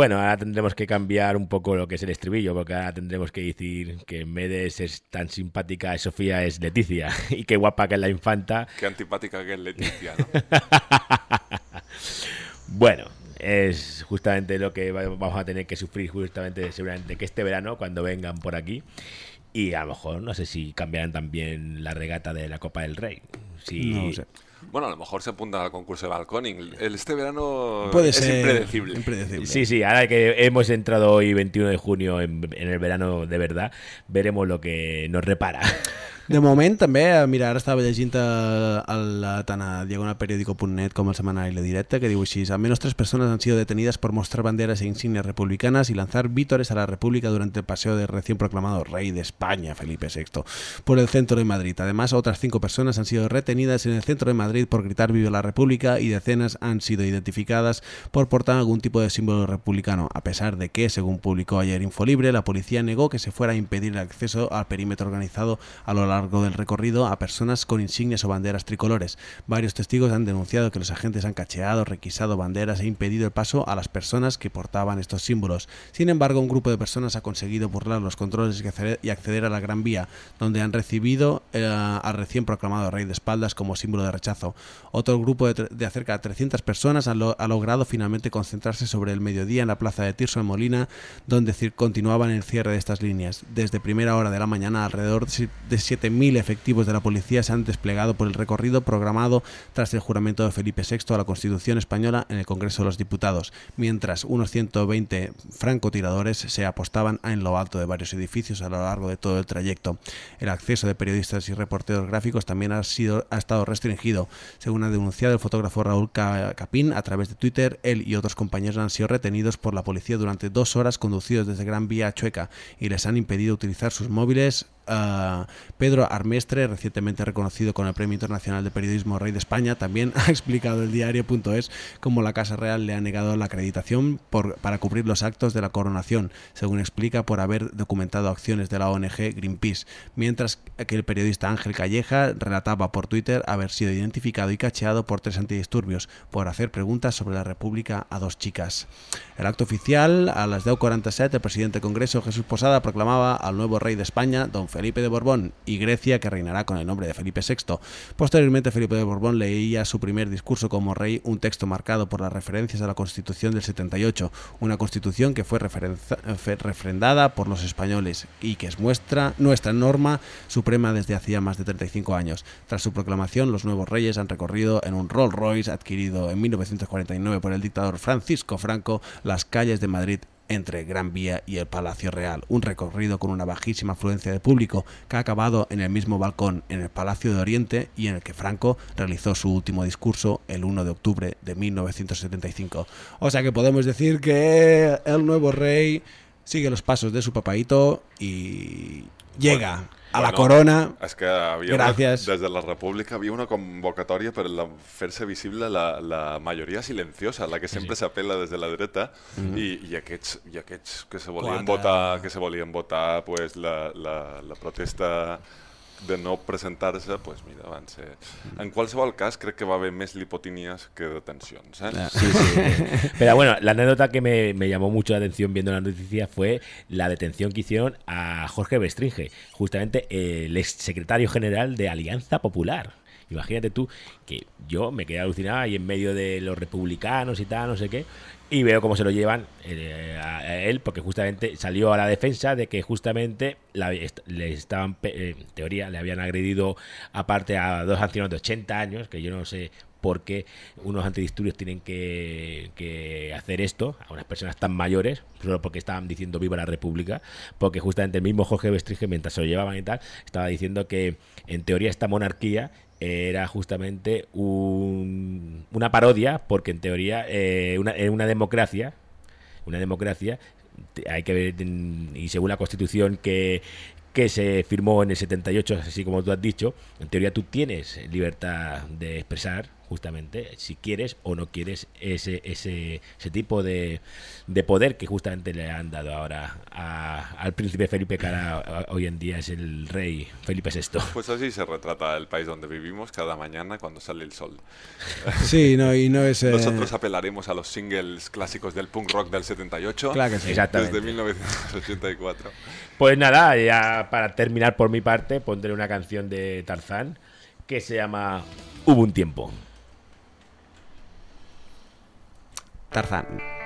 Bueno, ahora tendremos que cambiar un poco lo que es el estribillo, porque ahora tendremos que decir que en vez de ser tan simpática Sofía es Leticia y qué guapa que es la infanta. Qué antipática que es Leticia, ¿no? Bueno, es justamente lo que va- vamos a tener que sufrir justamente seguramente que este verano cuando vengan por aquí. Y a lo mejor no sé si cambiarán también la regata de la Copa del Rey. Si, No sé. Bueno, a lo mejor se apunta al concurso de balconing. Este verano Puede es ser impredecible. impredecible. Sí, sí, ahora que hemos entrado hoy 21 de junio en, en el verano de verdad, veremos lo que nos repara. De moment, també, mira, ara estava llegint a, a la, tant a diagonalperiódico.net com al setmanari La Directa, que diu així, al menos tres personas han sido detenidas por mostrar banderas e insignias republicanas y lanzar vítores a la República durante el paseo del recién proclamado rey de España, Felipe VI, por el centro de Madrid. Además, otras cinco personas han sido retenidas en el centro de Madrid por gritar Viva la República y decenas han sido identificadas por portar algún tipo de símbolo republicano, a pesar de que, según publicó ayer Infolibre, la policía negó que se fuera a impedir el acceso al perímetro organizado a lo largo del recorrido a personas con insignias o banderas tricolores. Varios testigos han denunciado que los agentes han cacheado, requisado banderas e impedido el paso a las personas que portaban estos símbolos. Sin embargo, un grupo de personas ha conseguido burlar los controles y acceder, a la Gran Vía, donde han recibido eh, al recién proclamado rey de espaldas como símbolo de rechazo. Otro grupo de, de cerca de 300 personas ha, lo- ha logrado finalmente concentrarse sobre el mediodía en la plaza de Tirso en Molina, donde continuaban el cierre de estas líneas. Desde primera hora de la mañana, alrededor de si- de 7.000 efectivos de la policía se han desplegado por el recorrido programado tras el juramento de Felipe VI a la Constitución española en el Congreso de los Diputados, mientras unos 120 francotiradores se apostaban en lo alto de varios edificios a lo largo de todo el trayecto. El acceso de periodistas y reporteros gráficos también ha, sido, ha estado restringido. Según ha denunciado el fotógrafo Raúl Ca- Capín a través de Twitter, él y otros compañeros han sido retenidos por la policía durante dos horas conducidos desde Gran Vía a Chueca y les han impedido utilizar sus móviles. Pedro Armestre, recientemente reconocido con el Premio Internacional de Periodismo Rey de España, también ha explicado el diario.es cómo la Casa Real le ha negado la acreditación para cubrir los actos de la coronación, según explica por haber documentado acciones de la ONG Greenpeace, mientras que el periodista Ángel Calleja relataba por Twitter haber sido identificado y cacheado por tres antidisturbios por hacer preguntas sobre la República a dos chicas. El acto oficial, a las 10.47, el presidente del Congreso, Jesús Posada, proclamaba al nuevo rey de España, don Felipe de Borbón, y Grecia, que reinará con el nombre de Felipe VI. Posteriormente, Felipe de Borbón leía su primer discurso como rey, un texto marcado por las referencias a la Constitución del 78, una constitución que fue fe- refrendada por los españoles y que es muestra, nuestra norma suprema desde hacía más de 35 años. Tras su proclamación, los nuevos reyes han recorrido en un Rolls Royce adquirido en 1949 por el dictador Francisco Franco las calles de Madrid entre Gran Vía y el Palacio Real, un recorrido con una bajísima afluencia de público que ha acabado en el mismo balcón en el Palacio de Oriente y en el que Franco realizó su último discurso el 1 de octubre de 1975. O sea que podemos decir que el nuevo rey sigue los pasos de su papaito y llega a la Bueno, corona. És que havia Gràcies. Una, des de la República havia una convocatòria per la- fer-se visible la, la majoria silenciosa, la que sempre s'apela des de la dreta, Mhm. i, i, aquests, i aquests que se volien Quatre. votar, que se volien votar pues, la, la, la protesta de no presentar-se, pues mira, van ser... En qualsevol cas, crec que va haver més lipotínies que detencions. Eh? Sí, sí. Pero bueno, la anécdota que me, me llamó mucho la atención viendo la noticia fue la detención que hicieron a Jorge Bestringe, justamente el ex secretario general de Alianza Popular. Imagínate tú que yo me quedé alucinada y en medio de los republicanos y tal, no sé qué, y veo cómo se lo llevan eh, a él, porque justamente salió a la defensa de que justamente la- le estaban, eh, en teoría, le habían agredido aparte a dos ancianos de 80 años, que yo no sé por qué unos antidisturbios tienen que, que hacer esto a unas personas tan mayores, solo porque estaban diciendo viva la República, porque justamente el mismo Jorge Bestringe, mientras se lo llevaban y tal, estaba diciendo que en teoría esta monarquía era justamente un- una parodia, porque en teoría eh, una, una democracia, una democracia, hay que ver, y según la constitución que, que se firmó en el 78, así como tú has dicho, en teoría tú tienes libertad de expresar justamente si quieres o no quieres ese, ese, ese tipo de, de poder que justamente le han dado ahora a- al príncipe Felipe que ahora, hoy en día es el rey Felipe VI. Pues así se retrata el país donde vivimos cada mañana cuando sale el sol. Sí, no, y no es... eh, Nosotros apelaremos a los singles clásicos del punk rock del 78 Claro que sí. Exactamente. desde 1984. Pues nada, ya para terminar por mi parte, pondré una canción de Tarzán que se llama Hubo un tiempo. Tarzán.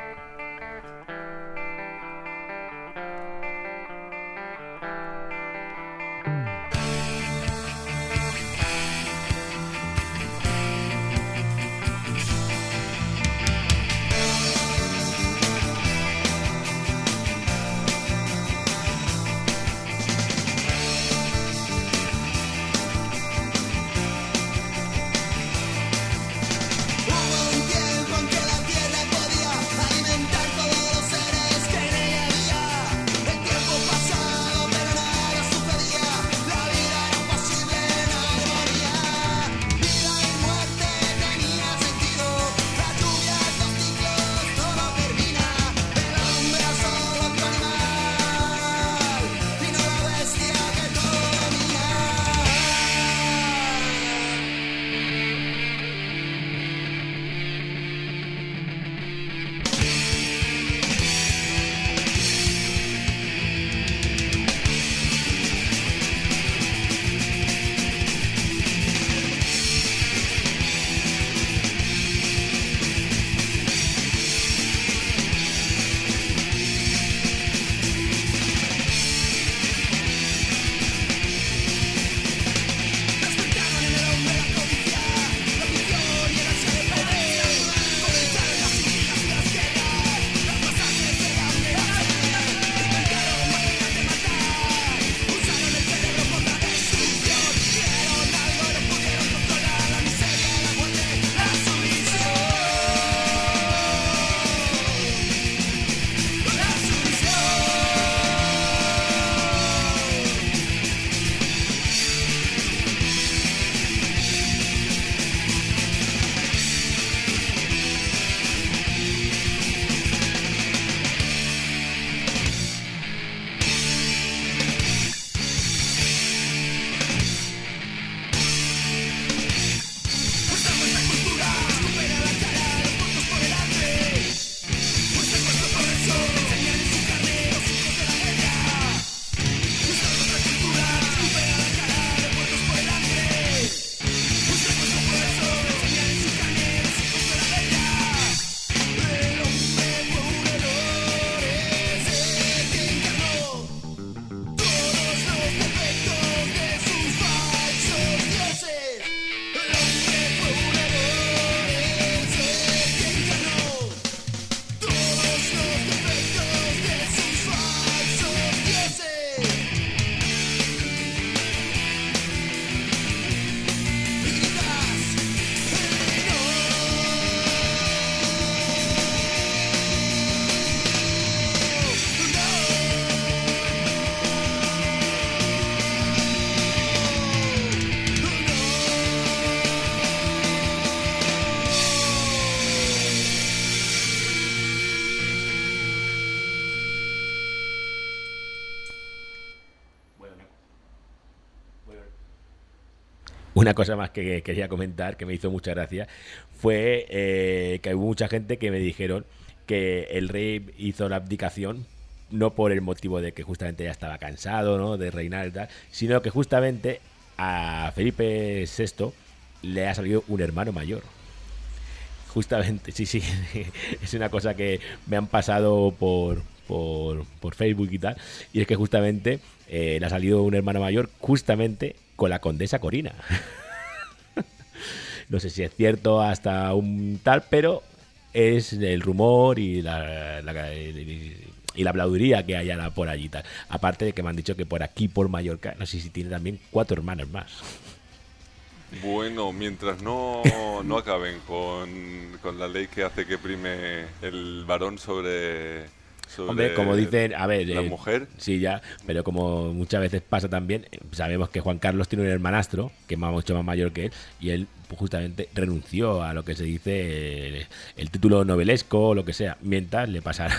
Una cosa más que quería comentar, que me hizo mucha gracia, fue eh, que hubo mucha gente que me dijeron que el rey hizo la abdicación no por el motivo de que justamente ya estaba cansado ¿no? de reinar y tal, sino que justamente a Felipe VI le ha salido un hermano mayor. Justamente, sí, sí, es una cosa que me han pasado por, por, por Facebook y tal, y es que justamente eh, le ha salido un hermano mayor justamente con la condesa Corina. no sé si es cierto hasta un tal, pero es el rumor y la, la- y la aplaudiría que hay ahora por allí. Aparte de que me han dicho que por aquí, por Mallorca, no sé si tiene también cuatro hermanos más. Bueno, mientras no, no acaben con, con la ley que hace que prime el varón sobre, sobre Hombre, como dicen, a ver, la eh, mujer. Sí, ya, pero como muchas veces pasa también, eh, sabemos que Juan Carlos tiene un hermanastro que es mucho más mayor que él y él pues, justamente renunció a lo que se dice el, el título novelesco o lo que sea, mientras le pasarán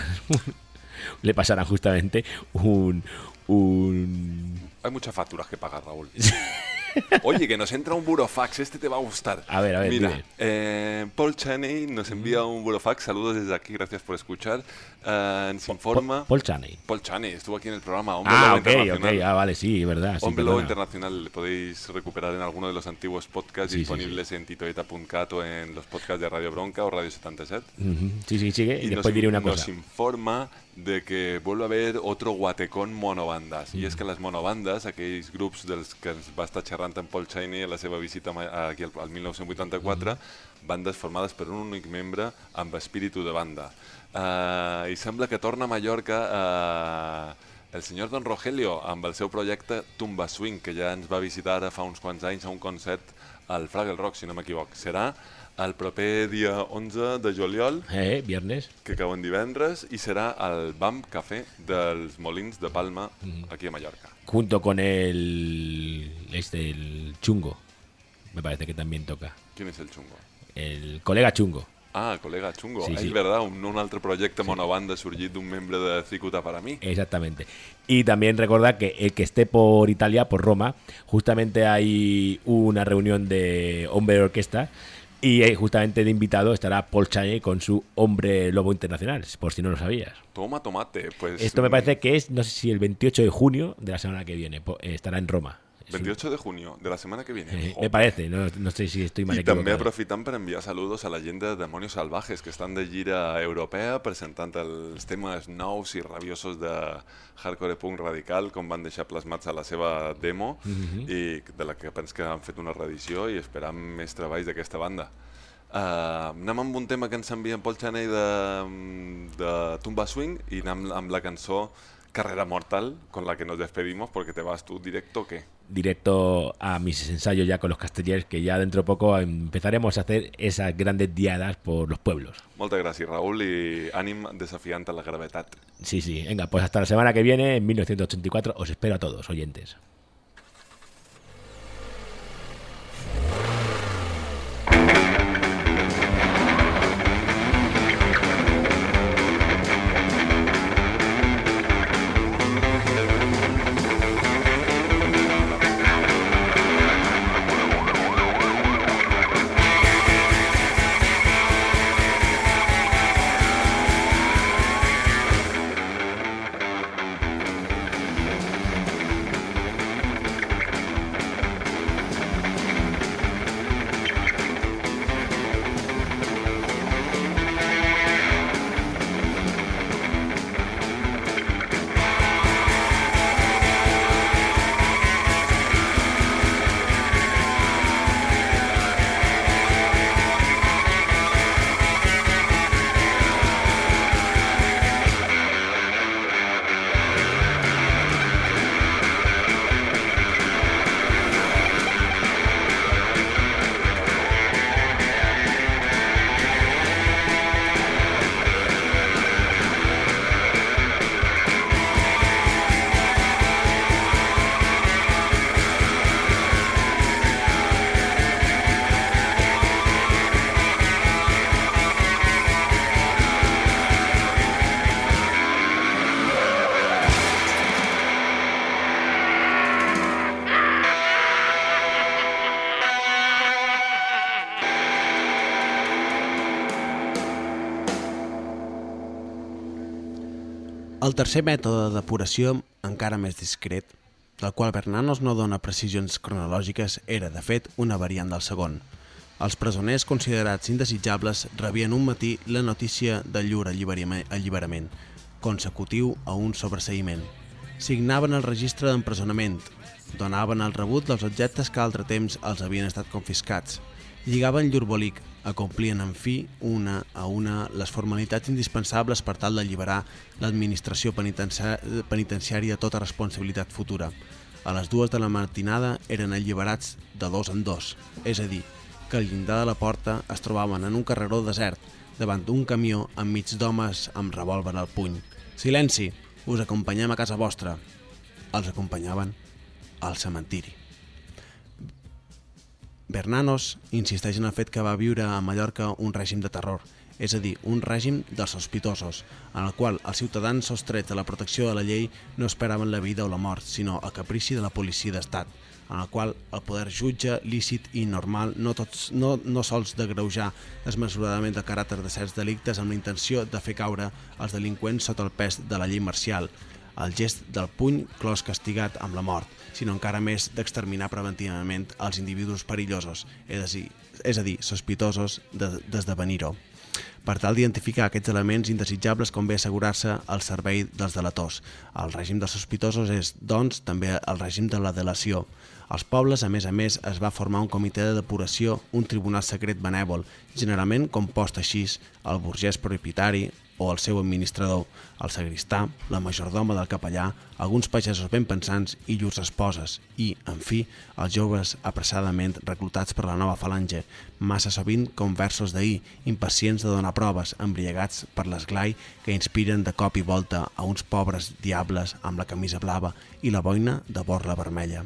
le justamente un un Hay muchas facturas que pagar, Raúl. Oye, que nos entra un burofax, este te va a gustar. A ver, a ver, Mira, eh, Paul Chaney nos envía un burofax, saludos desde aquí, gracias por escuchar. Eh, nos informa... Paul Chaney. Paul Chaney, estuvo aquí en el programa, Hombre Ah, ok, ok, ah, vale, sí, verdad. sí, Hombre Lobo. Internacional le podéis recuperar en alguno de los antiguos podcasts Sí, sí, disponibles en titoeta.cat o en los podcasts de Radio Bronca o Radio 77. Ujú, Sí, sí, sigue. Y, Y después nos, diré una nos cosa. informa de que vuelve a haver otro guatecón monobandas. I és que les monobandes, aquells grups dels que ens va estar xerrant en Paul Chaney a la seva visita aquí al, al 1984, bandes formades per un únic membre amb espíritu de banda. Uh, I sembla que torna a Mallorca uh, el senyor Don Rogelio amb el seu projecte Tumba Swing, que ja ens va visitar ara fa uns quants anys a un concert al Fraggle Rock, si no m'equivoc. Serà el proper dia 11 de juliol, Eh, viernes. que cau en divendres, i serà al BAM Café dels Molins de Palma, aquí a Mallorca. Junto con el. Este, el chungo. Me parece que también toca. Quin és el xungo? El colega chungo. Ah, col·lega xungo. Sí, Sí, sí. És verdad, un, un altre projecte monobanda sorgit d'un membre de Cicuta para mí. Exactamente. Y también recordad que el que esté por Italia, por Roma, justamente hay una reunión de hombre orquesta y eh, justamente de invitado estará Paul Chaney con su hombre lobo internacional, por si no lo sabías. Toma tomate, pues... Esto me parece que es, no sé si el 28 de junio de la semana que viene, eh, estará en Roma. Es un- 28 de junio de la setmana que viene. eh, me parece, no, no sé si estoy mal I també equivocado. aprofitant per enviar saludos a la gent de Demonios Salvajes que estan de gira europea presentant els temes nous i rabiosos de hardcore punk radical com van deixar plasmats a la seva demo Mhm. i de la que penso que han fet una reedició i esperam més treballs d'aquesta banda. Uh, anem amb un tema que ens envia en Paul Chaney de, de Tumba Swing i anem amb la cançó Carrera Mortal, con la que nos despedimos porque te vas tú directo o qué? Directo a mis ensayos ya con los castellers, que ya dentro de poco empezaremos a hacer esas grandes diadas por los pueblos. Moltes gràcies, Raúl, i ànim desafiant a la gravetat. Sí, sí, venga, pues hasta la semana que viene, en 1984, os espero a todos, oyentes. Tercer mètode de depuració, encara més discret, del qual Bernanos no dona precisions cronològiques, era, de fet, una variant del segon. Els presoners considerats indesitjables rebien un matí la notícia de llur alliberament consecutiu a un sobreseïment. Signaven el registre d'empresonament, donaven el rebut dels objectes que altre temps els havien estat confiscats, lligaven llur bolic, acomplien en fi una a una les formalitats indispensables per tal d'alliberar l'administració penitenciària de tota responsabilitat futura. A les dues de la matinada eren alliberats de dos en dos, és a dir, que al llindar de la porta es trobaven en un carreró desert, davant d'un camió enmig d'homes amb revòlver al puny. Silenci, us acompanyem a casa vostra. Els acompanyaven al cementiri. Bernanos insisteix en el fet que va viure a Mallorca un règim de terror, és a dir, un règim dels sospitosos, en el qual els ciutadans sostrets de la protecció de la llei no esperaven la vida o la mort, sinó el caprici de la policia d'estat, en el qual el poder jutge lícit i normal no, tots, no, no sols de greujar desmesuradament el caràcter de certs delictes amb la intenció de fer caure els delinqüents sota el pes de la llei marcial, el gest del puny clos castigat amb la mort, sinó encara més d'exterminar preventivament els individus perillosos, és a dir, és a dir sospitosos d'esdevenir-ho. Per tal d'identificar aquests elements indesitjables convé assegurar-se al servei dels delators. El règim dels sospitosos és, doncs, també el règim de la delació. Als pobles, a més a més, es va formar un comitè de depuració, un tribunal secret benèvol, generalment compost així el burgès propietari, o el seu administrador, el sagristà, la majordoma del capellà, alguns pagesos ben pensants i llurs esposes i, en fi, els joves apressadament reclutats per la nova falange, massa sovint com versos d'ahir, impacients de donar proves, embriagats per l'esglai que inspiren de cop i volta a uns pobres diables amb la camisa blava i la boina de borla vermella.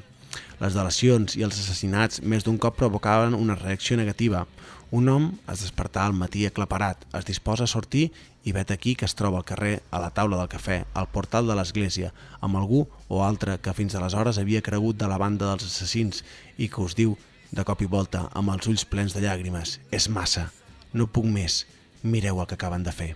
Les delacions i els assassinats més d'un cop provocaven una reacció negativa. Un home es despertà al matí aclaparat, es disposa a sortir i vet aquí que es troba al carrer, a la taula del cafè, al portal de l'església, amb algú o altre que fins aleshores havia cregut de la banda dels assassins i que us diu, de cop i volta, amb els ulls plens de llàgrimes, és massa, no puc més, mireu el que acaben de fer.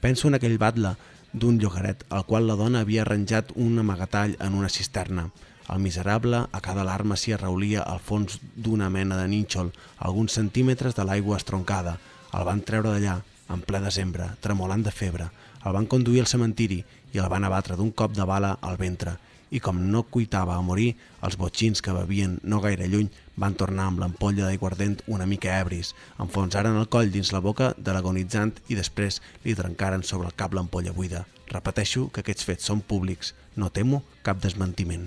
Penso en aquell batlle d'un llogaret al qual la dona havia arranjat un amagatall en una cisterna. El miserable a cada alarma s'hi arraulia al fons d'una mena de nínxol, alguns centímetres de l'aigua estroncada. El van treure d'allà, en ple desembre, tremolant de febre. El van conduir al cementiri i el van abatre d'un cop de bala al ventre. I com no cuitava a morir, els botxins que bevien no gaire lluny van tornar amb l'ampolla d'aiguardent una mica ebris, enfonsaren el coll dins la boca de l'agonitzant i després li trencaren sobre el cap l'ampolla buida. Repeteixo que aquests fets són públics, no temo cap desmentiment.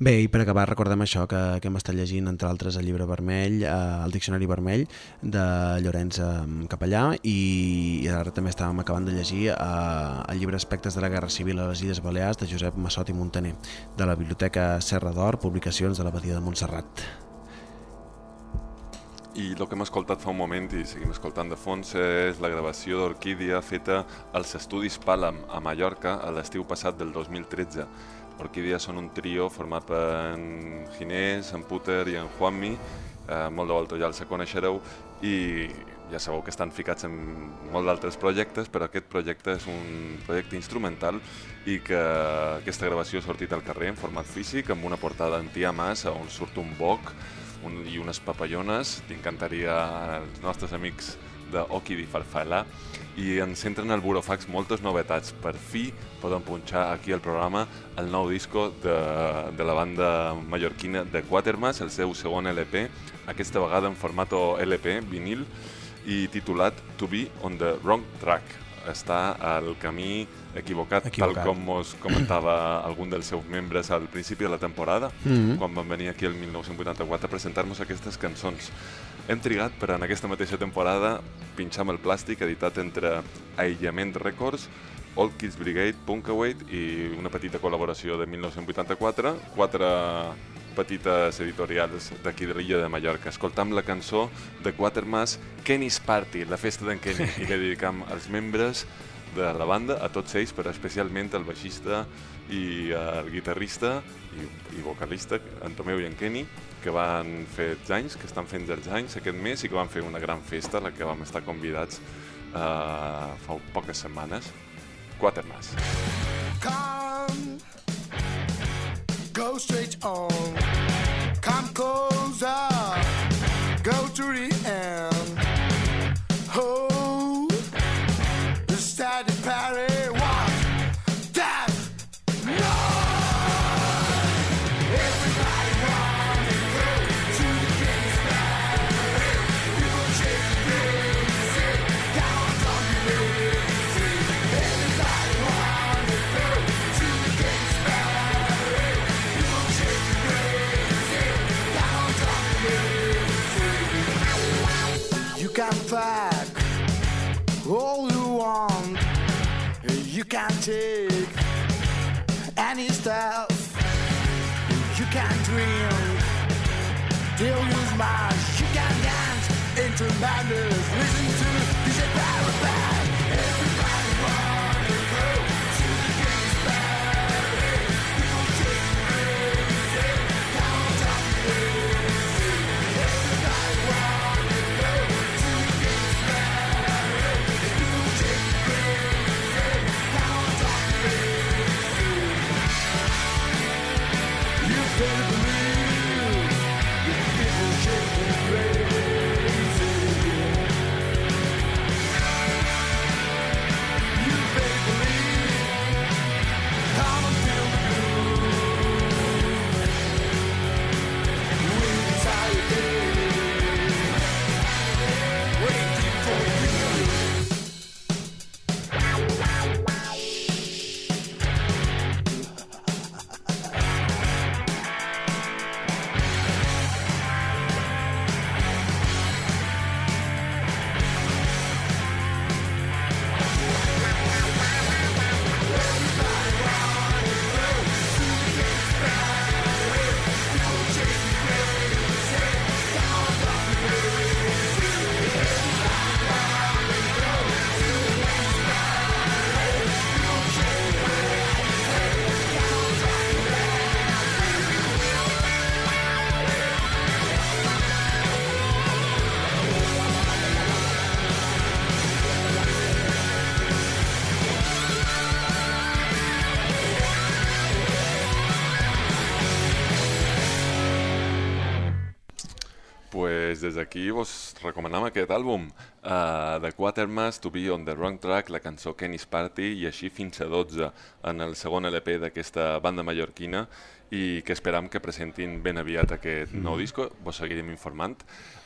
Bé, i per acabar recordem això que, que hem estat llegint, entre altres, el llibre vermell, eh, el Diccionari Vermell, de Llorenç eh, Capellà, i, i ara també estàvem acabant de llegir eh, el llibre Aspectes de la Guerra Civil a les Illes Balears, de Josep Massot i Montaner, de la Biblioteca Serra d'Or, publicacions de l'Abadia de Montserrat. I el que hem escoltat fa un moment i seguim escoltant de fons és la gravació d'Orquídia feta als Estudis Palam a Mallorca a l'estiu passat del 2013. Orquídia són un trio format per en Ginés, en Puter i en Juanmi, eh, molt de volta ja els coneixereu i ja sabeu que estan ficats en molt d'altres projectes, però aquest projecte és un projecte instrumental i que aquesta gravació ha sortit al carrer en format físic amb una portada antiamas on surt un boc un, i unes papallones. T'encantaria als nostres amics de Oki di Farfalla i ens entren al Burofax moltes novetats. Per fi poden punxar aquí al programa el nou disco de, de la banda mallorquina de Quatermass, el seu segon LP, aquesta vegada en formato LP, vinil, i titulat To Be on the Wrong Track. Està al camí equivocat, Equivocat. tal com us comentava algun dels seus membres al principi de la temporada, Mhm. quan van venir aquí el 1984 a presentar-nos aquestes cançons. Hem trigat per en aquesta mateixa temporada pinxar amb el plàstic editat entre Aïllament Records, Old Kids Brigade, Punkawait i una petita col·laboració de 1984, quatre petites editorials d'aquí de l'illa de Mallorca. Escoltam la cançó de Quatermass, Kenny's Party, la festa d'en Kenny, i la dedicam als membres de la banda, a tots ells, però especialment al baixista i al guitarrista i, i vocalista, en Tomeu i en Kenny, que van fer els anys, que estan fent els anys aquest mes i que van fer una gran festa a la que vam estar convidats uh, fa poques setmanes. Quatermass. Come, go straight on. Come closer, go to the end. Oh, pack all you want. You can take any stuff. You can drink till you smash. You can dance into madness. Listen to DJ Parabang. D'aquí vos recomanam aquest àlbum uh, de Quatermass, To Be on the Wrong Track, la cançó Kenny's Party i així fins a 12 en el segon LP d'aquesta banda mallorquina i que esperam que presentin ben aviat aquest nou disco, vos seguirem informant,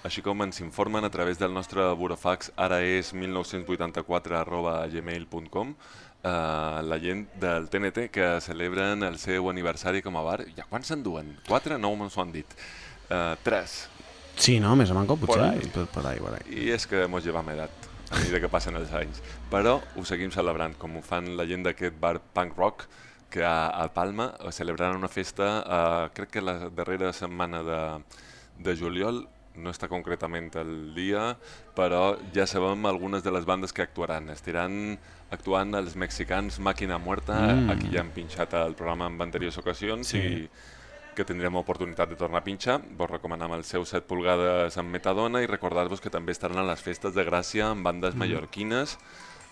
així com ens informen a través del nostre burofax ara és 1984 arroba gmail.com uh, la gent del TNT que celebren el seu aniversari com a bar. Ja quants se'n duen? Quatre? No m'ho han dit. Uh, tres. Sí, no? Més o manco, Por potser. ahí. Por, por ahí, por ahí. I és que mos llevam edat a mesura que passen els anys. Però ho seguim celebrant, com ho fan la gent d'aquest bar punk rock que a, a Palma eh, celebraran una festa, eh, crec que la darrera setmana de, de juliol, no està concretament el dia, però ja sabem algunes de les bandes que actuaran. Estiran actuant els mexicans Màquina Muerta, Mm. mm. aquí ja hem pinxat el programa en anteriors ocasions Sí. i que tindrem oportunitat de tornar a pinxar. Vos recomanem el seu 7 pulgades amb Metadona i recordar-vos que també estaran a les festes de Gràcia amb bandes Mhm. mallorquines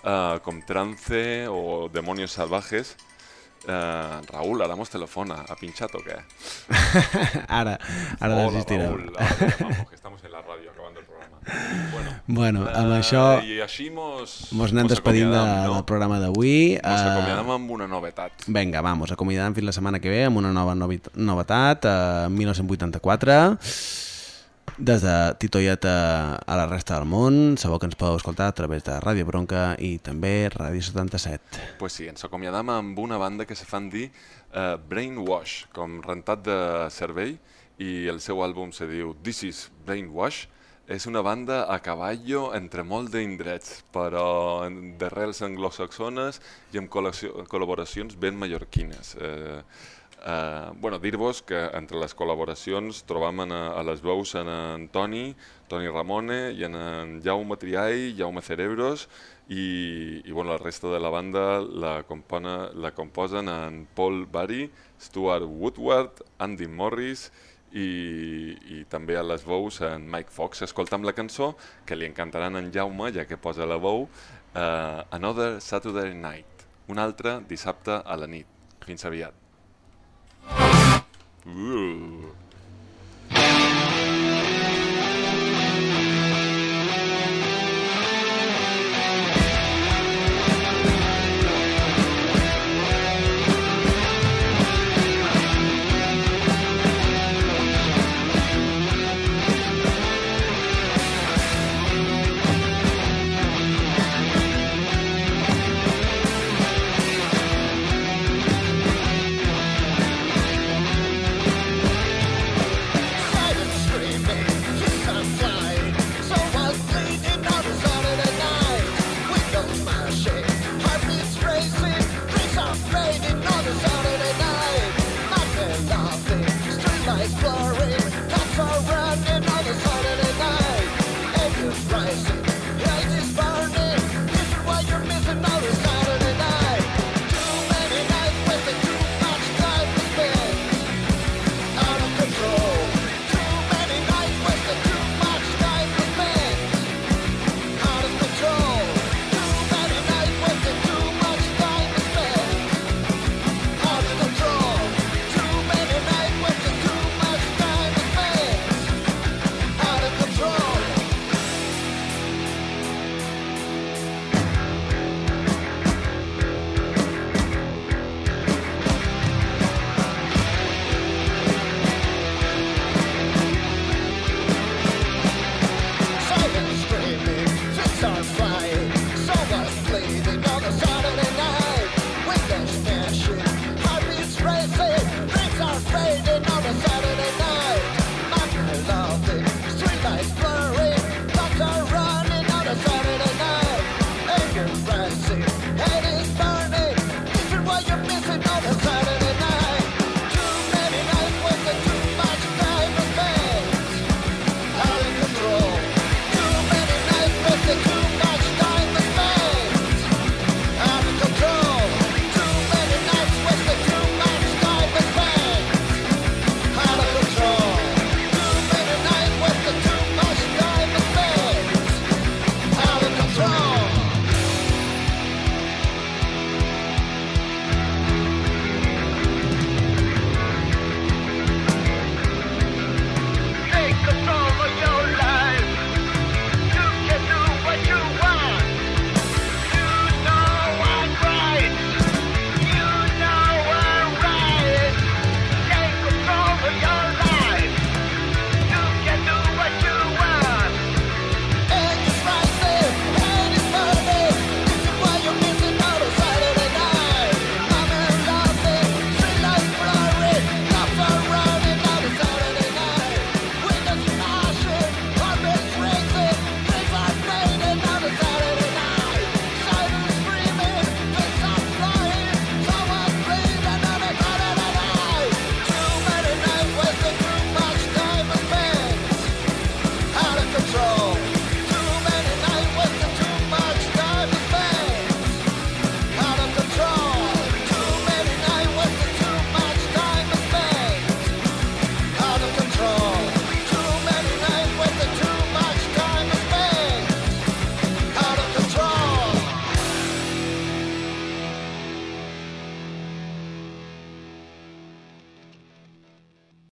eh, com Trance o Demonios Salvajes. Eh, Raúl, ara mos telefona. ¿Ha pinxat o què? ara, ara Hola. Raúl. Ahora te llamamos, que estamos en la radio. Bueno, Bueno, amb eh, això I així mos... mos anem despedint de, acomiadam, del programa d'avui. Mos Eh, acomiadam amb una novetat. Vinga, vamos, acomiadam fins la setmana que ve amb una nova novetat, eh, 1984. Des de Titoiet a, a la resta del món, sabeu que ens podeu escoltar a través de Ràdio Bronca i també Ràdio 77. Pues sí, ens acomiadam amb una banda que se fan dir uh, Brainwash, com rentat de cervell, i el seu àlbum se diu This is Brainwash. És una banda a cavallo entre molt d'indrets, però d'arrels anglosaxones i amb col·laboracions ben mallorquines. Eh, Uh, bueno, dir-vos que entre les col·laboracions trobam a, a les veus en en Toni, Ramone i en, en Jaume Triay, Jaume Cerebros i, i bueno, la resta de la banda la, compona, la composen en Paul Barry, Stuart Woodward, Andy Morris i, i també a les veus en Mike Fox. Escoltam la cançó que li encantaran en Jaume, ja que posa la veu, uh, Another Saturday Night, un altre dissabte a la nit. Fins aviat. Uh.